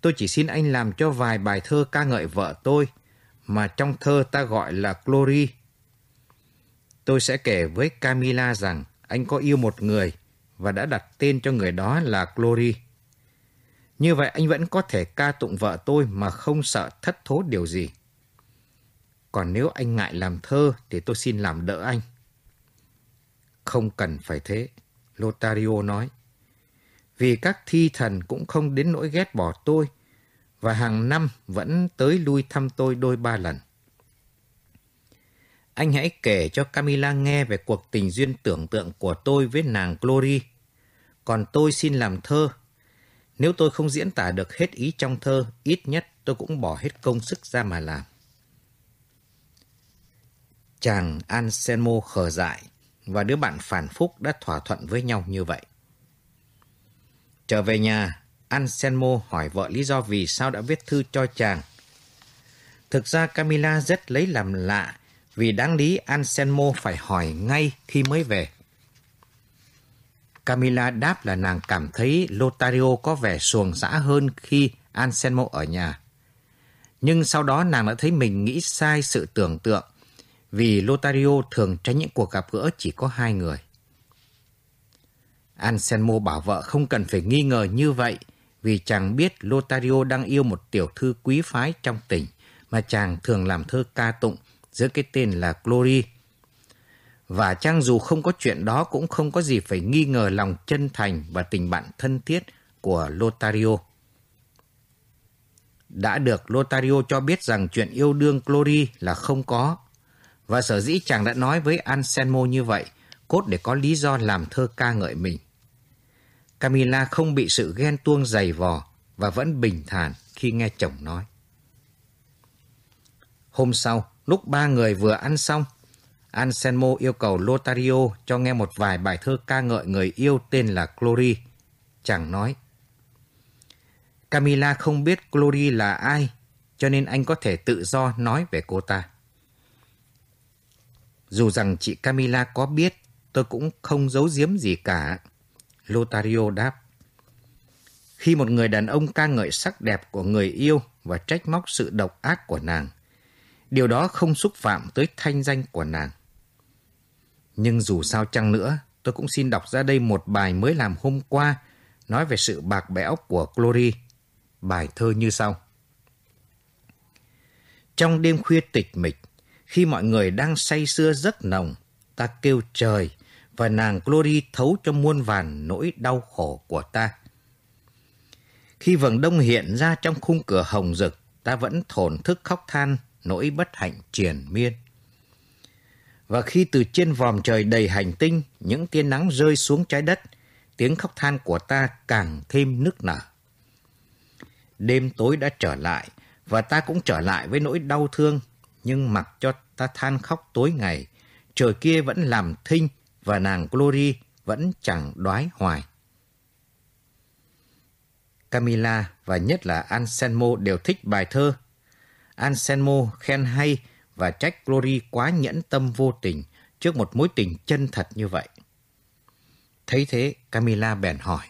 Tôi chỉ xin anh làm cho vài bài thơ ca ngợi vợ tôi, mà trong thơ ta gọi là Glory. Tôi sẽ kể với Camila rằng anh có yêu một người và đã đặt tên cho người đó là Glory. Như vậy anh vẫn có thể ca tụng vợ tôi mà không sợ thất thố điều gì. Còn nếu anh ngại làm thơ thì tôi xin làm đỡ anh. Không cần phải thế, Lotario nói. Vì các thi thần cũng không đến nỗi ghét bỏ tôi và hàng năm vẫn tới lui thăm tôi đôi ba lần. Anh hãy kể cho Camila nghe về cuộc tình duyên tưởng tượng của tôi với nàng Glory. Còn tôi xin làm thơ. Nếu tôi không diễn tả được hết ý trong thơ, ít nhất tôi cũng bỏ hết công sức ra mà làm. Chàng Anselmo khờ dại và đứa bạn phản phúc đã thỏa thuận với nhau như vậy. Trở về nhà, Anselmo hỏi vợ lý do vì sao đã viết thư cho chàng. Thực ra Camila rất lấy làm lạ vì đáng lý Anselmo phải hỏi ngay khi mới về. Camila đáp là nàng cảm thấy Lotario có vẻ xuồng xã hơn khi Anselmo ở nhà. Nhưng sau đó nàng đã thấy mình nghĩ sai sự tưởng tượng, vì Lotario thường tránh những cuộc gặp gỡ chỉ có hai người. Anselmo bảo vợ không cần phải nghi ngờ như vậy, vì chàng biết Lotario đang yêu một tiểu thư quý phái trong tỉnh mà chàng thường làm thơ ca tụng dưới cái tên là Glory. Và chăng dù không có chuyện đó cũng không có gì phải nghi ngờ lòng chân thành và tình bạn thân thiết của Lotario. Đã được Lotario cho biết rằng chuyện yêu đương Glory là không có. Và sở dĩ chàng đã nói với Anselmo như vậy, cốt để có lý do làm thơ ca ngợi mình. Camila không bị sự ghen tuông dày vò và vẫn bình thản khi nghe chồng nói. Hôm sau, lúc ba người vừa ăn xong, Anselmo yêu cầu Lotario cho nghe một vài bài thơ ca ngợi người yêu tên là Glory. Chàng nói, Camila không biết Glory là ai, cho nên anh có thể tự do nói về cô ta. Dù rằng chị Camila có biết, tôi cũng không giấu giếm gì cả. Lotario đáp. Khi một người đàn ông ca ngợi sắc đẹp của người yêu và trách móc sự độc ác của nàng, điều đó không xúc phạm tới thanh danh của nàng. Nhưng dù sao chăng nữa, tôi cũng xin đọc ra đây một bài mới làm hôm qua nói về sự bạc bẽo của Glory. Bài thơ như sau. Trong đêm khuya tịch mịch, khi mọi người đang say sưa rất nồng, ta kêu trời và nàng Glory thấu cho muôn vàn nỗi đau khổ của ta. Khi vầng đông hiện ra trong khung cửa hồng rực, ta vẫn thổn thức khóc than nỗi bất hạnh triền miên. Và khi từ trên vòm trời đầy hành tinh, những tia nắng rơi xuống trái đất, tiếng khóc than của ta càng thêm nức nở. Đêm tối đã trở lại, và ta cũng trở lại với nỗi đau thương, nhưng mặc cho ta than khóc tối ngày, trời kia vẫn làm thinh và nàng Glory vẫn chẳng đoái hoài. Camila và nhất là Anselmo đều thích bài thơ. Anselmo khen hay và trách Glory quá nhẫn tâm vô tình trước một mối tình chân thật như vậy. Thấy thế, Camila bèn hỏi.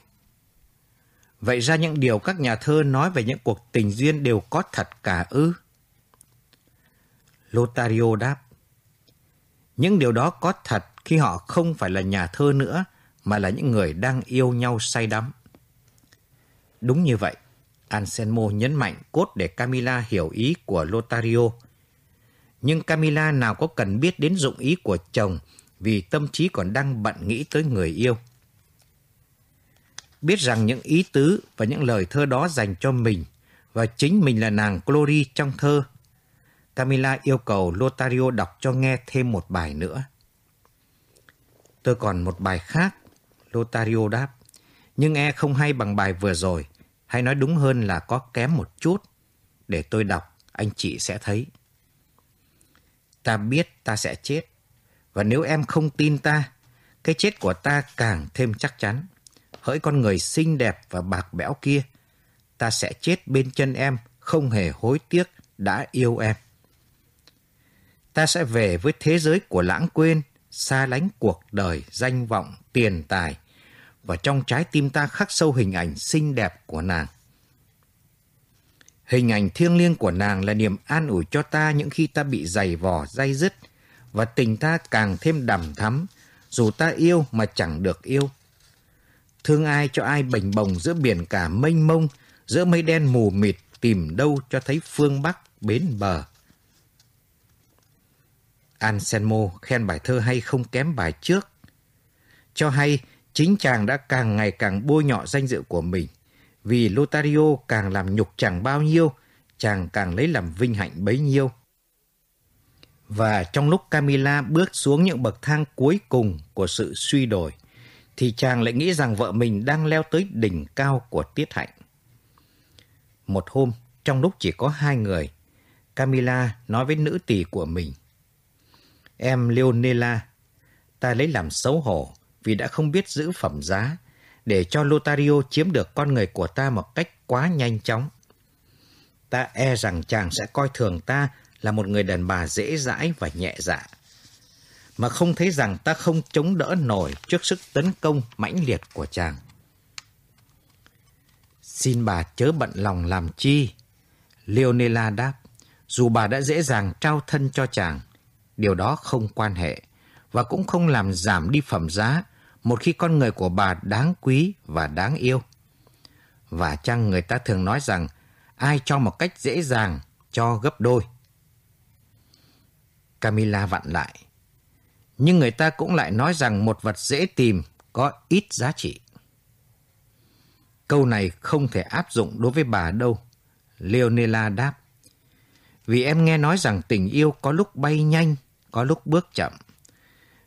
Vậy ra những điều các nhà thơ nói về những cuộc tình duyên đều có thật cả ư? Lotario đáp. Những điều đó có thật khi họ không phải là nhà thơ nữa, mà là những người đang yêu nhau say đắm. Đúng như vậy, Anselmo nhấn mạnh cốt để Camila hiểu ý của Lotario. Nhưng Camila nào có cần biết đến dụng ý của chồng vì tâm trí còn đang bận nghĩ tới người yêu. Biết rằng những ý tứ và những lời thơ đó dành cho mình và chính mình là nàng Glory trong thơ. Camila yêu cầu Lotario đọc cho nghe thêm một bài nữa. Tôi còn một bài khác, Lotario đáp. Nhưng e không hay bằng bài vừa rồi, hay nói đúng hơn là có kém một chút. Để tôi đọc, anh chị sẽ thấy. Ta biết ta sẽ chết, và nếu em không tin ta, cái chết của ta càng thêm chắc chắn. Hỡi con người xinh đẹp và bạc bẽo kia, ta sẽ chết bên chân em, không hề hối tiếc đã yêu em. Ta sẽ về với thế giới của lãng quên, xa lánh cuộc đời, danh vọng, tiền tài, và trong trái tim ta khắc sâu hình ảnh xinh đẹp của nàng. Hình ảnh thiêng liêng của nàng là niềm an ủi cho ta những khi ta bị dày vò, dai dứt, và tình ta càng thêm đầm thắm, dù ta yêu mà chẳng được yêu. Thương ai cho ai bềnh bồng giữa biển cả mênh mông, giữa mây đen mù mịt tìm đâu cho thấy phương Bắc bến bờ. Anselmo khen bài thơ hay không kém bài trước. Cho hay chính chàng đã càng ngày càng bôi nhọ danh dự của mình. Vì Lotario càng làm nhục chàng bao nhiêu, chàng càng lấy làm vinh hạnh bấy nhiêu. Và trong lúc Camila bước xuống những bậc thang cuối cùng của sự suy đổi, thì chàng lại nghĩ rằng vợ mình đang leo tới đỉnh cao của tiết hạnh. Một hôm, trong lúc chỉ có hai người, Camila nói với nữ tỳ của mình. Em Leonela, ta lấy làm xấu hổ vì đã không biết giữ phẩm giá để cho Lotario chiếm được con người của ta một cách quá nhanh chóng. Ta e rằng chàng sẽ coi thường ta là một người đàn bà dễ dãi và nhẹ dạ, mà không thấy rằng ta không chống đỡ nổi trước sức tấn công mãnh liệt của chàng. Xin bà chớ bận lòng làm chi. Leonela đáp, dù bà đã dễ dàng trao thân cho chàng, điều đó không quan hệ và cũng không làm giảm đi phẩm giá một khi con người của bà đáng quý và đáng yêu. Và chăng người ta thường nói rằng ai cho một cách dễ dàng cho gấp đôi. camilla vặn lại. Nhưng người ta cũng lại nói rằng một vật dễ tìm có ít giá trị. Câu này không thể áp dụng đối với bà đâu. Leonela đáp. Vì em nghe nói rằng tình yêu có lúc bay nhanh, có lúc bước chậm.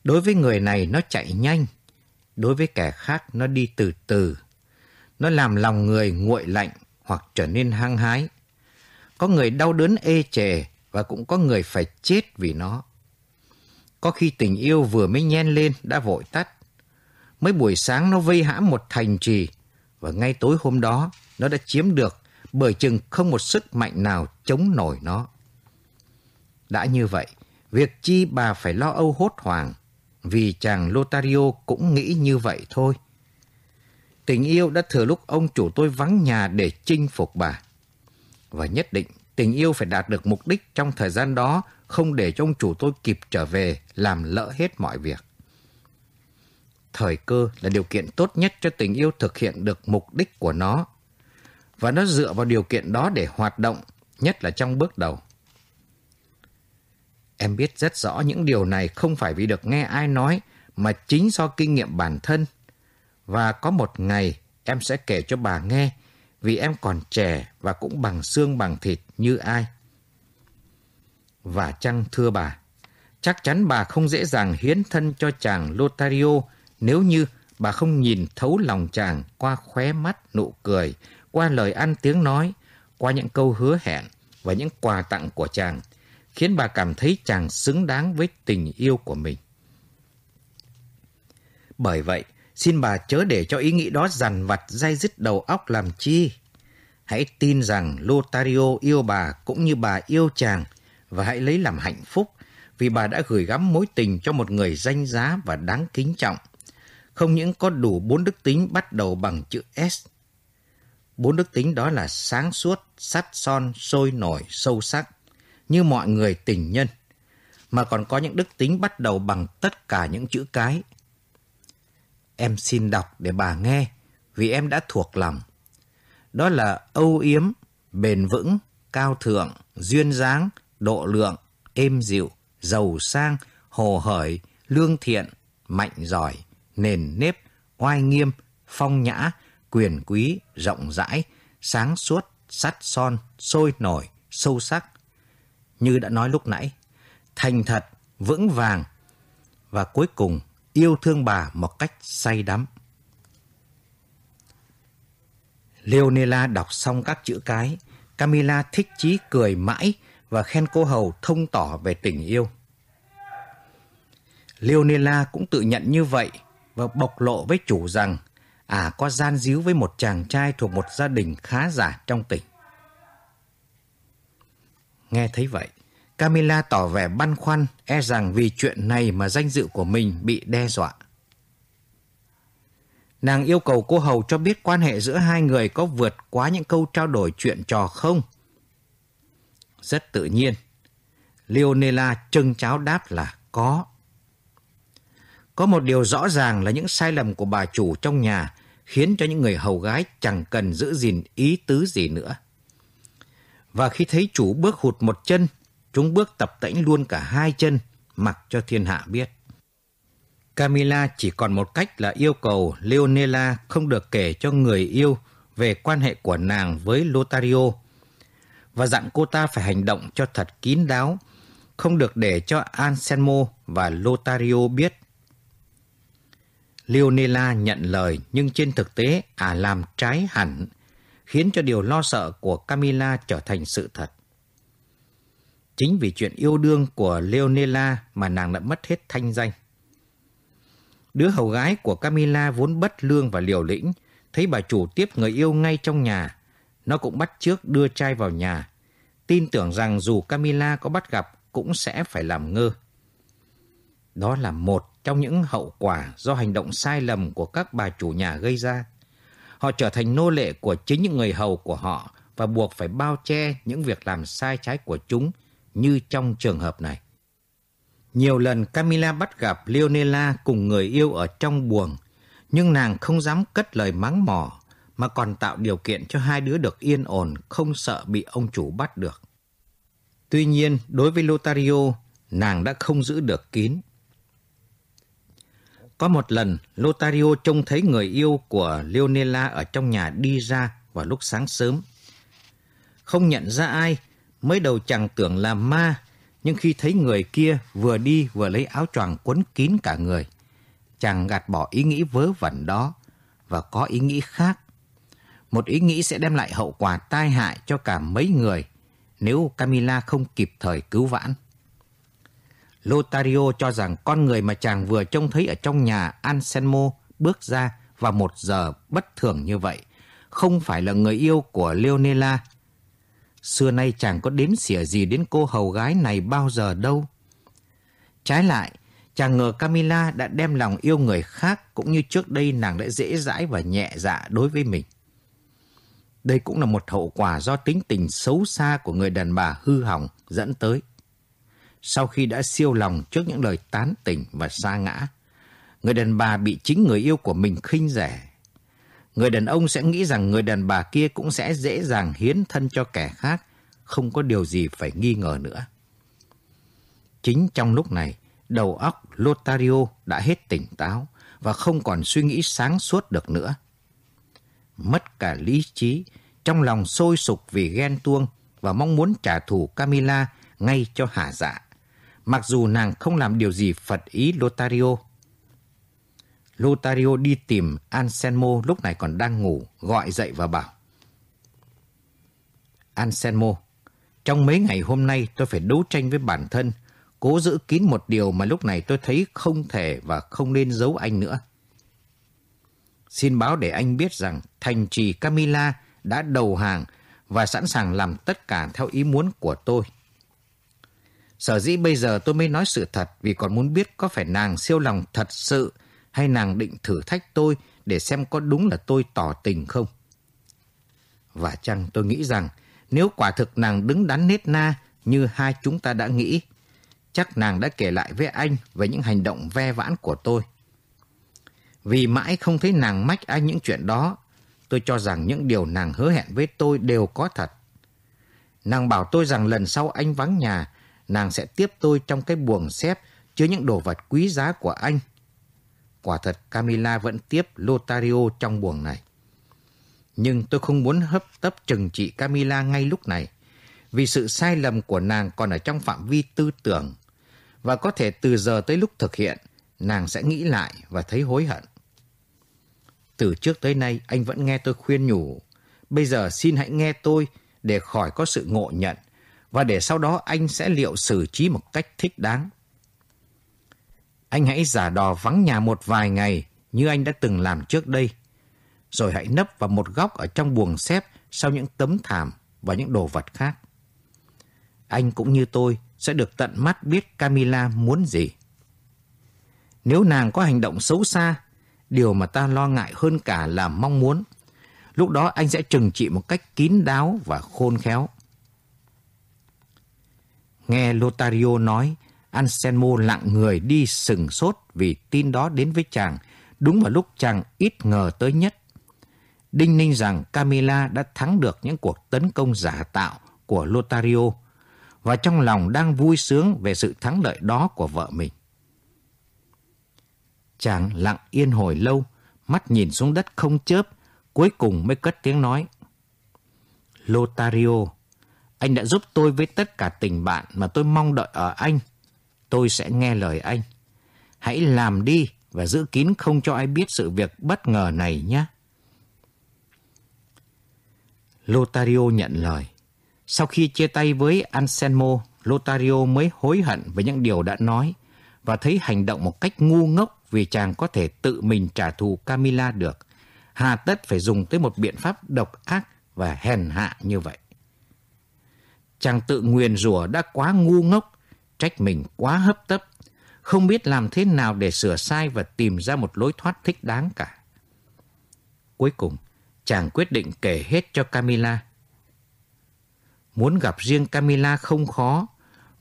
Đối với người này nó chạy nhanh, đối với kẻ khác nó đi từ từ. Nó làm lòng người nguội lạnh hoặc trở nên hăng hái. Có người đau đớn ê chề và cũng có người phải chết vì nó. Có khi tình yêu vừa mới nhen lên đã vội tắt. Mới buổi sáng nó vây hãm một thành trì và ngay tối hôm đó nó đã chiếm được bởi chừng không một sức mạnh nào chống nổi nó. Đã như vậy, việc chi bà phải lo âu hốt hoảng vì chàng Lotario cũng nghĩ như vậy thôi. Tình yêu đã thừa lúc ông chủ tôi vắng nhà để chinh phục bà. Và nhất định tình yêu phải đạt được mục đích trong thời gian đó, không để cho ông chủ tôi kịp trở về làm lỡ hết mọi việc. Thời cơ là điều kiện tốt nhất cho tình yêu thực hiện được mục đích của nó. Và nó dựa vào điều kiện đó để hoạt động, nhất là trong bước đầu. Em biết rất rõ những điều này không phải vì được nghe ai nói, mà chính do kinh nghiệm bản thân. Và có một ngày em sẽ kể cho bà nghe, vì em còn trẻ và cũng bằng xương bằng thịt như ai. Và chăng thưa bà, chắc chắn bà không dễ dàng hiến thân cho chàng Lotario nếu như bà không nhìn thấu lòng chàng qua khóe mắt, nụ cười, qua lời ăn tiếng nói, qua những câu hứa hẹn và những quà tặng của chàng khiến bà cảm thấy chàng xứng đáng với tình yêu của mình. Bởi vậy, xin bà chớ để cho ý nghĩ đó dằn vặt dai dứt đầu óc làm chi. Hãy tin rằng Lotario yêu bà cũng như bà yêu chàng và hãy lấy làm hạnh phúc vì bà đã gửi gắm mối tình cho một người danh giá và đáng kính trọng. Không những có đủ bốn đức tính bắt đầu bằng chữ S. Bốn đức tính đó là sáng suốt, sắt son, sôi nổi, sâu sắc như mọi người tình nhân, mà còn có những đức tính bắt đầu bằng tất cả những chữ cái. Em xin đọc để bà nghe, vì em đã thuộc lòng. Đó là âu yếm, bền vững, cao thượng, duyên dáng, độ lượng, êm dịu, giàu sang, hồ hởi, lương thiện, mạnh giỏi, nền nếp, oai nghiêm, phong nhã, quyền quý, rộng rãi, sáng suốt, sắt son, sôi nổi, sâu sắc, như đã nói lúc nãy, thành thật, vững vàng và cuối cùng yêu thương bà một cách say đắm. Leonela đọc xong các chữ cái, Camila thích chí cười mãi và khen cô hầu thông tỏ về tình yêu. Leonela cũng tự nhận như vậy và bộc lộ với chủ rằng à có gian díu với một chàng trai thuộc một gia đình khá giả trong tỉnh. Nghe thấy vậy, Camilla tỏ vẻ băn khoăn, e rằng vì chuyện này mà danh dự của mình bị đe dọa. Nàng yêu cầu cô hầu cho biết quan hệ giữa hai người có vượt quá những câu trao đổi chuyện trò không, Rất tự nhiên, Leonela trưng cháo đáp là có. Có một điều rõ ràng là những sai lầm của bà chủ trong nhà khiến cho những người hầu gái chẳng cần giữ gìn ý tứ gì nữa. Và khi thấy chủ bước hụt một chân, chúng bước tập tễnh luôn cả hai chân, mặc cho thiên hạ biết. Camila chỉ còn một cách là yêu cầu Leonela không được kể cho người yêu về quan hệ của nàng với Lotario và dặn cô ta phải hành động cho thật kín đáo, không được để cho Anselmo và Lotario biết. Leonela nhận lời nhưng trên thực tế à làm trái hẳn, khiến cho điều lo sợ của Camila trở thành sự thật. Chính vì chuyện yêu đương của Leonela mà nàng đã mất hết thanh danh. Đứa hầu gái của Camila vốn bất lương và liều lĩnh, thấy bà chủ tiếp người yêu ngay trong nhà. Nó cũng bắt trước đưa trai vào nhà, tin tưởng rằng dù Camila có bắt gặp cũng sẽ phải làm ngơ. Đó là một trong những hậu quả do hành động sai lầm của các bà chủ nhà gây ra. Họ trở thành nô lệ của chính những người hầu của họ và buộc phải bao che những việc làm sai trái của chúng như trong trường hợp này. Nhiều lần Camila bắt gặp Leonela cùng người yêu ở trong buồng, nhưng nàng không dám cất lời mắng mỏ, mà còn tạo điều kiện cho hai đứa được yên ổn, không sợ bị ông chủ bắt được. Tuy nhiên, đối với Lotario, nàng đã không giữ được kín. Có một lần, Lotario trông thấy người yêu của Leonela ở trong nhà đi ra vào lúc sáng sớm. Không nhận ra ai, mới đầu chàng tưởng là ma, nhưng khi thấy người kia vừa đi vừa lấy áo choàng quấn kín cả người, chàng gạt bỏ ý nghĩ vớ vẩn đó và có ý nghĩ khác. Một ý nghĩ sẽ đem lại hậu quả tai hại cho cả mấy người nếu Camila không kịp thời cứu vãn. Lotario cho rằng con người mà chàng vừa trông thấy ở trong nhà Anselmo bước ra vào một giờ bất thường như vậy, không phải là người yêu của Leonela. Xưa nay chàng có đếm xỉa gì đến cô hầu gái này bao giờ đâu. Trái lại, chàng ngờ Camila đã đem lòng yêu người khác cũng như trước đây nàng đã dễ dãi và nhẹ dạ đối với mình. Đây cũng là một hậu quả do tính tình xấu xa của người đàn bà hư hỏng dẫn tới sau khi đã siêu lòng trước những lời tán tỉnh và xa ngã. Người đàn bà bị chính người yêu của mình khinh rẻ. Người đàn ông sẽ nghĩ rằng người đàn bà kia cũng sẽ dễ dàng hiến thân cho kẻ khác, không có điều gì phải nghi ngờ nữa. Chính trong lúc này, đầu óc Lotario đã hết tỉnh táo và không còn suy nghĩ sáng suốt được nữa. Mất cả lý trí, trong lòng sôi sục vì ghen tuông và mong muốn trả thù Camila ngay cho hạ dạ mặc dù nàng không làm điều gì phật ý Lotario. Lotario đi tìm Anselmo lúc này còn đang ngủ, gọi dậy và bảo. Anselmo, trong mấy ngày hôm nay tôi phải đấu tranh với bản thân, cố giữ kín một điều mà lúc này tôi thấy không thể và không nên giấu anh nữa. Xin báo để anh biết rằng thành trì Camila đã đầu hàng và sẵn sàng làm tất cả theo ý muốn của tôi. Sở dĩ bây giờ tôi mới nói sự thật vì còn muốn biết có phải nàng siêu lòng thật sự hay nàng định thử thách tôi để xem có đúng là tôi tỏ tình không. Và chăng tôi nghĩ rằng nếu quả thực nàng đứng đắn nết na như hai chúng ta đã nghĩ, chắc nàng đã kể lại với anh về những hành động ve vãn của tôi. Vì mãi không thấy nàng mách anh những chuyện đó, tôi cho rằng những điều nàng hứa hẹn với tôi đều có thật. Nàng bảo tôi rằng lần sau anh vắng nhà, nàng sẽ tiếp tôi trong cái buồng xếp chứa những đồ vật quý giá của anh. Quả thật Camila vẫn tiếp Lotario trong buồng này. Nhưng tôi không muốn hấp tấp trừng trị Camila ngay lúc này, vì sự sai lầm của nàng còn ở trong phạm vi tư tưởng, và có thể từ giờ tới lúc thực hiện, nàng sẽ nghĩ lại và thấy hối hận. Từ trước tới nay anh vẫn nghe tôi khuyên nhủ, bây giờ xin hãy nghe tôi để khỏi có sự ngộ nhận và để sau đó anh sẽ liệu xử trí một cách thích đáng. Anh hãy giả đò vắng nhà một vài ngày như anh đã từng làm trước đây, rồi hãy nấp vào một góc ở trong buồng xếp sau những tấm thảm và những đồ vật khác. Anh cũng như tôi sẽ được tận mắt biết Camila muốn gì. Nếu nàng có hành động xấu xa, điều mà ta lo ngại hơn cả là mong muốn. Lúc đó anh sẽ trừng trị một cách kín đáo và khôn khéo. Nghe Lotario nói, Anselmo lặng người đi sừng sốt vì tin đó đến với chàng, đúng vào lúc chàng ít ngờ tới nhất. Đinh ninh rằng Camila đã thắng được những cuộc tấn công giả tạo của Lotario và trong lòng đang vui sướng về sự thắng lợi đó của vợ mình. Chàng lặng yên hồi lâu, mắt nhìn xuống đất không chớp, cuối cùng mới cất tiếng nói. Lotario, anh đã giúp tôi với tất cả tình bạn mà tôi mong đợi ở anh. Tôi sẽ nghe lời anh. Hãy làm đi và giữ kín không cho ai biết sự việc bất ngờ này nhé. Lotario nhận lời. Sau khi chia tay với Anselmo, Lotario mới hối hận về những điều đã nói và thấy hành động một cách ngu ngốc vì chàng có thể tự mình trả thù Camilla được. Hà tất phải dùng tới một biện pháp độc ác và hèn hạ như vậy. Chàng tự nguyền rủa đã quá ngu ngốc, trách mình quá hấp tấp, không biết làm thế nào để sửa sai và tìm ra một lối thoát thích đáng cả. Cuối cùng, chàng quyết định kể hết cho Camila Muốn gặp riêng Camila không khó,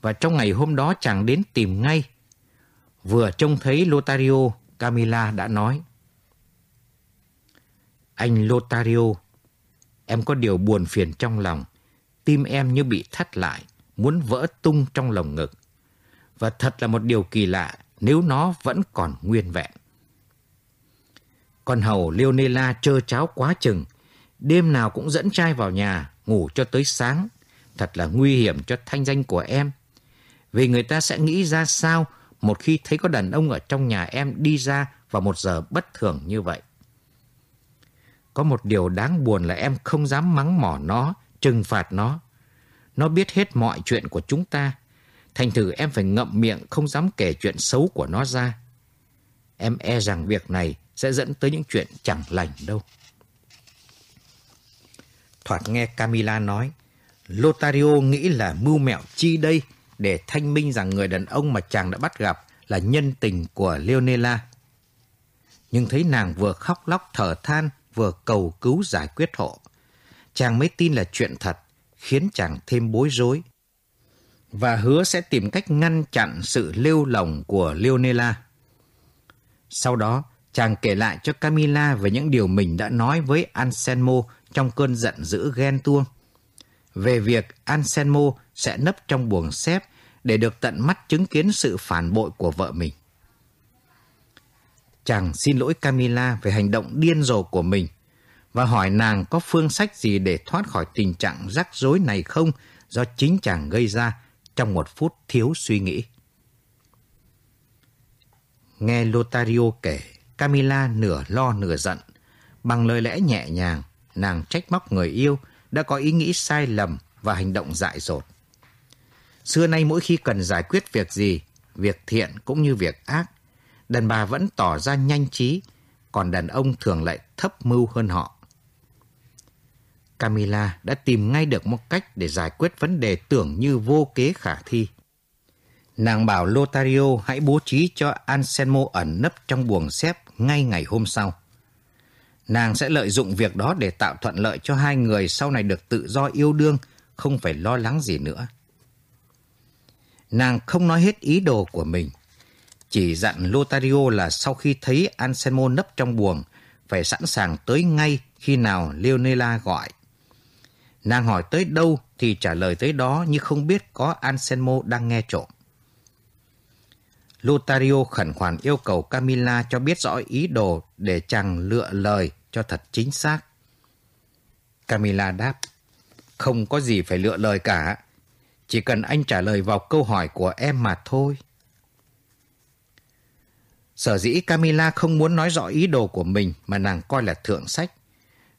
và trong ngày hôm đó chàng đến tìm ngay. Vừa trông thấy Lotario, Camila đã nói. Anh Lotario, em có điều buồn phiền trong lòng. Tim em như bị thắt lại, muốn vỡ tung trong lồng ngực. Và thật là một điều kỳ lạ nếu nó vẫn còn nguyên vẹn. Con hầu Leonela trơ cháo quá chừng, đêm nào cũng dẫn trai vào nhà, ngủ cho tới sáng. Thật là nguy hiểm cho thanh danh của em. Vì người ta sẽ nghĩ ra sao một khi thấy có đàn ông ở trong nhà em đi ra vào một giờ bất thường như vậy. Có một điều đáng buồn là em không dám mắng mỏ nó, trừng phạt nó. Nó biết hết mọi chuyện của chúng ta. Thành thử em phải ngậm miệng không dám kể chuyện xấu của nó ra. Em e rằng việc này sẽ dẫn tới những chuyện chẳng lành đâu. Thoạt nghe Camila nói, Lotario nghĩ là mưu mẹo chi đây để thanh minh rằng người đàn ông mà chàng đã bắt gặp là nhân tình của Leonela. Nhưng thấy nàng vừa khóc lóc thở than, vừa cầu cứu giải quyết hộ. Chàng mới tin là chuyện thật, khiến chàng thêm bối rối. Và hứa sẽ tìm cách ngăn chặn sự lêu lỏng của Leonela. Sau đó, chàng kể lại cho Camila về những điều mình đã nói với Anselmo trong cơn giận dữ ghen tuông. Về việc Anselmo sẽ nấp trong buồng xếp để được tận mắt chứng kiến sự phản bội của vợ mình. Chàng xin lỗi Camila về hành động điên rồ của mình và hỏi nàng có phương sách gì để thoát khỏi tình trạng rắc rối này không do chính chàng gây ra trong một phút thiếu suy nghĩ. Nghe Lotario kể, Camila nửa lo nửa giận. Bằng lời lẽ nhẹ nhàng, nàng trách móc người yêu đã có ý nghĩ sai lầm và hành động dại dột. Xưa nay mỗi khi cần giải quyết việc gì, việc thiện cũng như việc ác, đàn bà vẫn tỏ ra nhanh trí, còn đàn ông thường lại thấp mưu hơn họ. Camila đã tìm ngay được một cách để giải quyết vấn đề tưởng như vô kế khả thi. Nàng bảo Lotario hãy bố trí cho Anselmo ẩn nấp trong buồng xếp ngay ngày hôm sau. Nàng sẽ lợi dụng việc đó để tạo thuận lợi cho hai người sau này được tự do yêu đương, không phải lo lắng gì nữa. Nàng không nói hết ý đồ của mình. Chỉ dặn Lotario là sau khi thấy Anselmo nấp trong buồng, phải sẵn sàng tới ngay khi nào Leonela gọi. Nàng hỏi tới đâu thì trả lời tới đó nhưng không biết có Anselmo đang nghe trộm. Lotario khẩn khoản yêu cầu Camilla cho biết rõ ý đồ để chàng lựa lời cho thật chính xác. Camilla đáp, không có gì phải lựa lời cả. Chỉ cần anh trả lời vào câu hỏi của em mà thôi. Sở dĩ Camilla không muốn nói rõ ý đồ của mình mà nàng coi là thượng sách.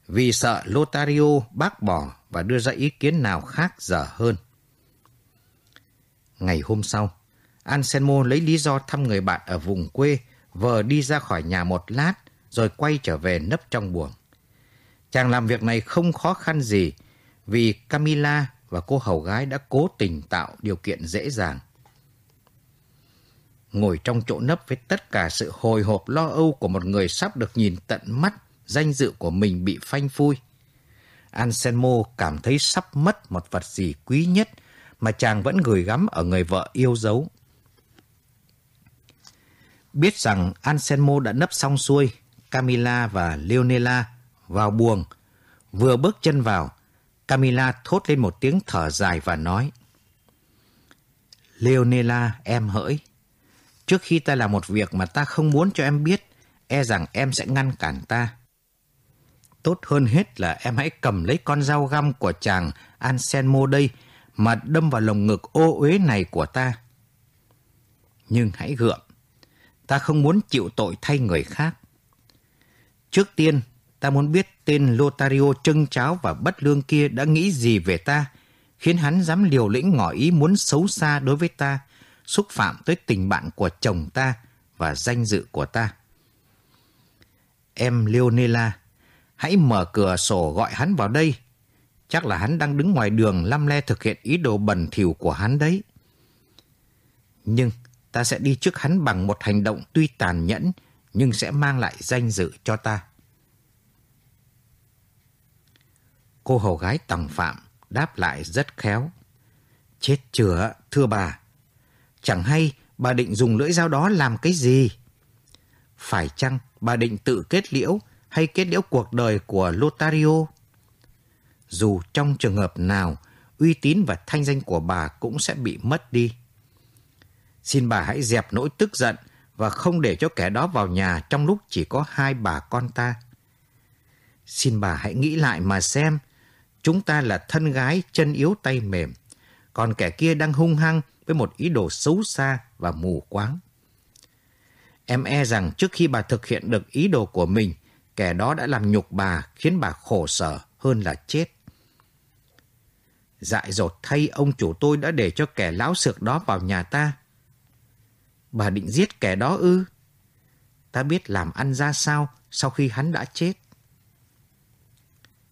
Vì sợ Lotario bác bỏ và đưa ra ý kiến nào khác dở hơn. Ngày hôm sau, Anselmo lấy lý do thăm người bạn ở vùng quê, vờ đi ra khỏi nhà một lát, rồi quay trở về nấp trong buồng. Chàng làm việc này không khó khăn gì, vì Camila và cô hầu gái đã cố tình tạo điều kiện dễ dàng. Ngồi trong chỗ nấp với tất cả sự hồi hộp lo âu của một người sắp được nhìn tận mắt, danh dự của mình bị phanh phui. Anselmo cảm thấy sắp mất một vật gì quý nhất mà chàng vẫn gửi gắm ở người vợ yêu dấu. Biết rằng Anselmo đã nấp xong xuôi, Camila và Leonela vào buồng. Vừa bước chân vào, Camila thốt lên một tiếng thở dài và nói. Leonela, em hỡi, trước khi ta làm một việc mà ta không muốn cho em biết, e rằng em sẽ ngăn cản ta. Tốt hơn hết là em hãy cầm lấy con dao găm của chàng Anselmo đây mà đâm vào lồng ngực ô uế này của ta. Nhưng hãy gượng, ta không muốn chịu tội thay người khác. Trước tiên, ta muốn biết tên Lotario trưng cháo và bất lương kia đã nghĩ gì về ta, khiến hắn dám liều lĩnh ngỏ ý muốn xấu xa đối với ta, xúc phạm tới tình bạn của chồng ta và danh dự của ta. Em Leonela, hãy mở cửa sổ gọi hắn vào đây. Chắc là hắn đang đứng ngoài đường lăm le thực hiện ý đồ bẩn thỉu của hắn đấy. Nhưng ta sẽ đi trước hắn bằng một hành động tuy tàn nhẫn nhưng sẽ mang lại danh dự cho ta. Cô hầu gái tòng phạm đáp lại rất khéo. Chết chửa, thưa bà. Chẳng hay bà định dùng lưỡi dao đó làm cái gì? Phải chăng bà định tự kết liễu hay kết liễu cuộc đời của Lotario? Dù trong trường hợp nào, uy tín và thanh danh của bà cũng sẽ bị mất đi. Xin bà hãy dẹp nỗi tức giận và không để cho kẻ đó vào nhà trong lúc chỉ có hai bà con ta. Xin bà hãy nghĩ lại mà xem, chúng ta là thân gái chân yếu tay mềm, còn kẻ kia đang hung hăng với một ý đồ xấu xa và mù quáng. Em e rằng trước khi bà thực hiện được ý đồ của mình, kẻ đó đã làm nhục bà, khiến bà khổ sở hơn là chết. Dại dột thay ông chủ tôi đã để cho kẻ lão sược đó vào nhà ta. Bà định giết kẻ đó ư? Ta biết làm ăn ra sao sau khi hắn đã chết.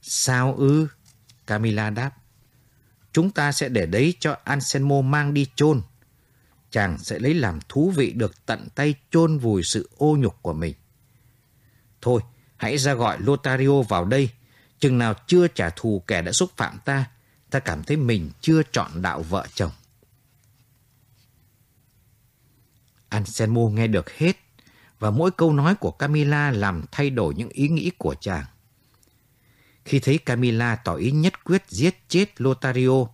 Sao ư? Camila đáp. Chúng ta sẽ để đấy cho Anselmo mang đi chôn. Chàng sẽ lấy làm thú vị được tận tay chôn vùi sự ô nhục của mình. Thôi, hãy ra gọi Lotario vào đây. Chừng nào chưa trả thù kẻ đã xúc phạm ta, ta cảm thấy mình chưa chọn đạo vợ chồng. Anselmo nghe được hết và mỗi câu nói của Camila làm thay đổi những ý nghĩ của chàng. Khi thấy Camila tỏ ý nhất quyết giết chết Lotario,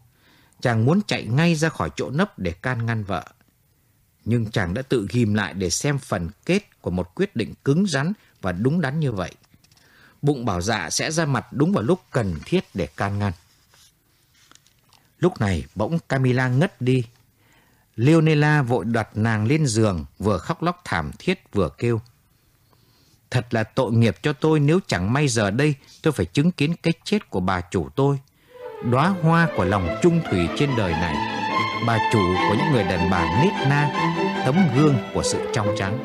chàng muốn chạy ngay ra khỏi chỗ nấp để can ngăn vợ. Nhưng chàng đã tự ghim lại để xem phần kết của một quyết định cứng rắn và đúng đắn như vậy. Bụng bảo dạ sẽ ra mặt đúng vào lúc cần thiết để can ngăn. Lúc này bỗng Camila ngất đi. Leonela vội đặt nàng lên giường, vừa khóc lóc thảm thiết vừa kêu. Thật là tội nghiệp cho tôi nếu chẳng may giờ đây tôi phải chứng kiến cái chết của bà chủ tôi. Đóa hoa của lòng trung thủy trên đời này. Bà chủ của những người đàn bà nết na, tấm gương của sự trong trắng.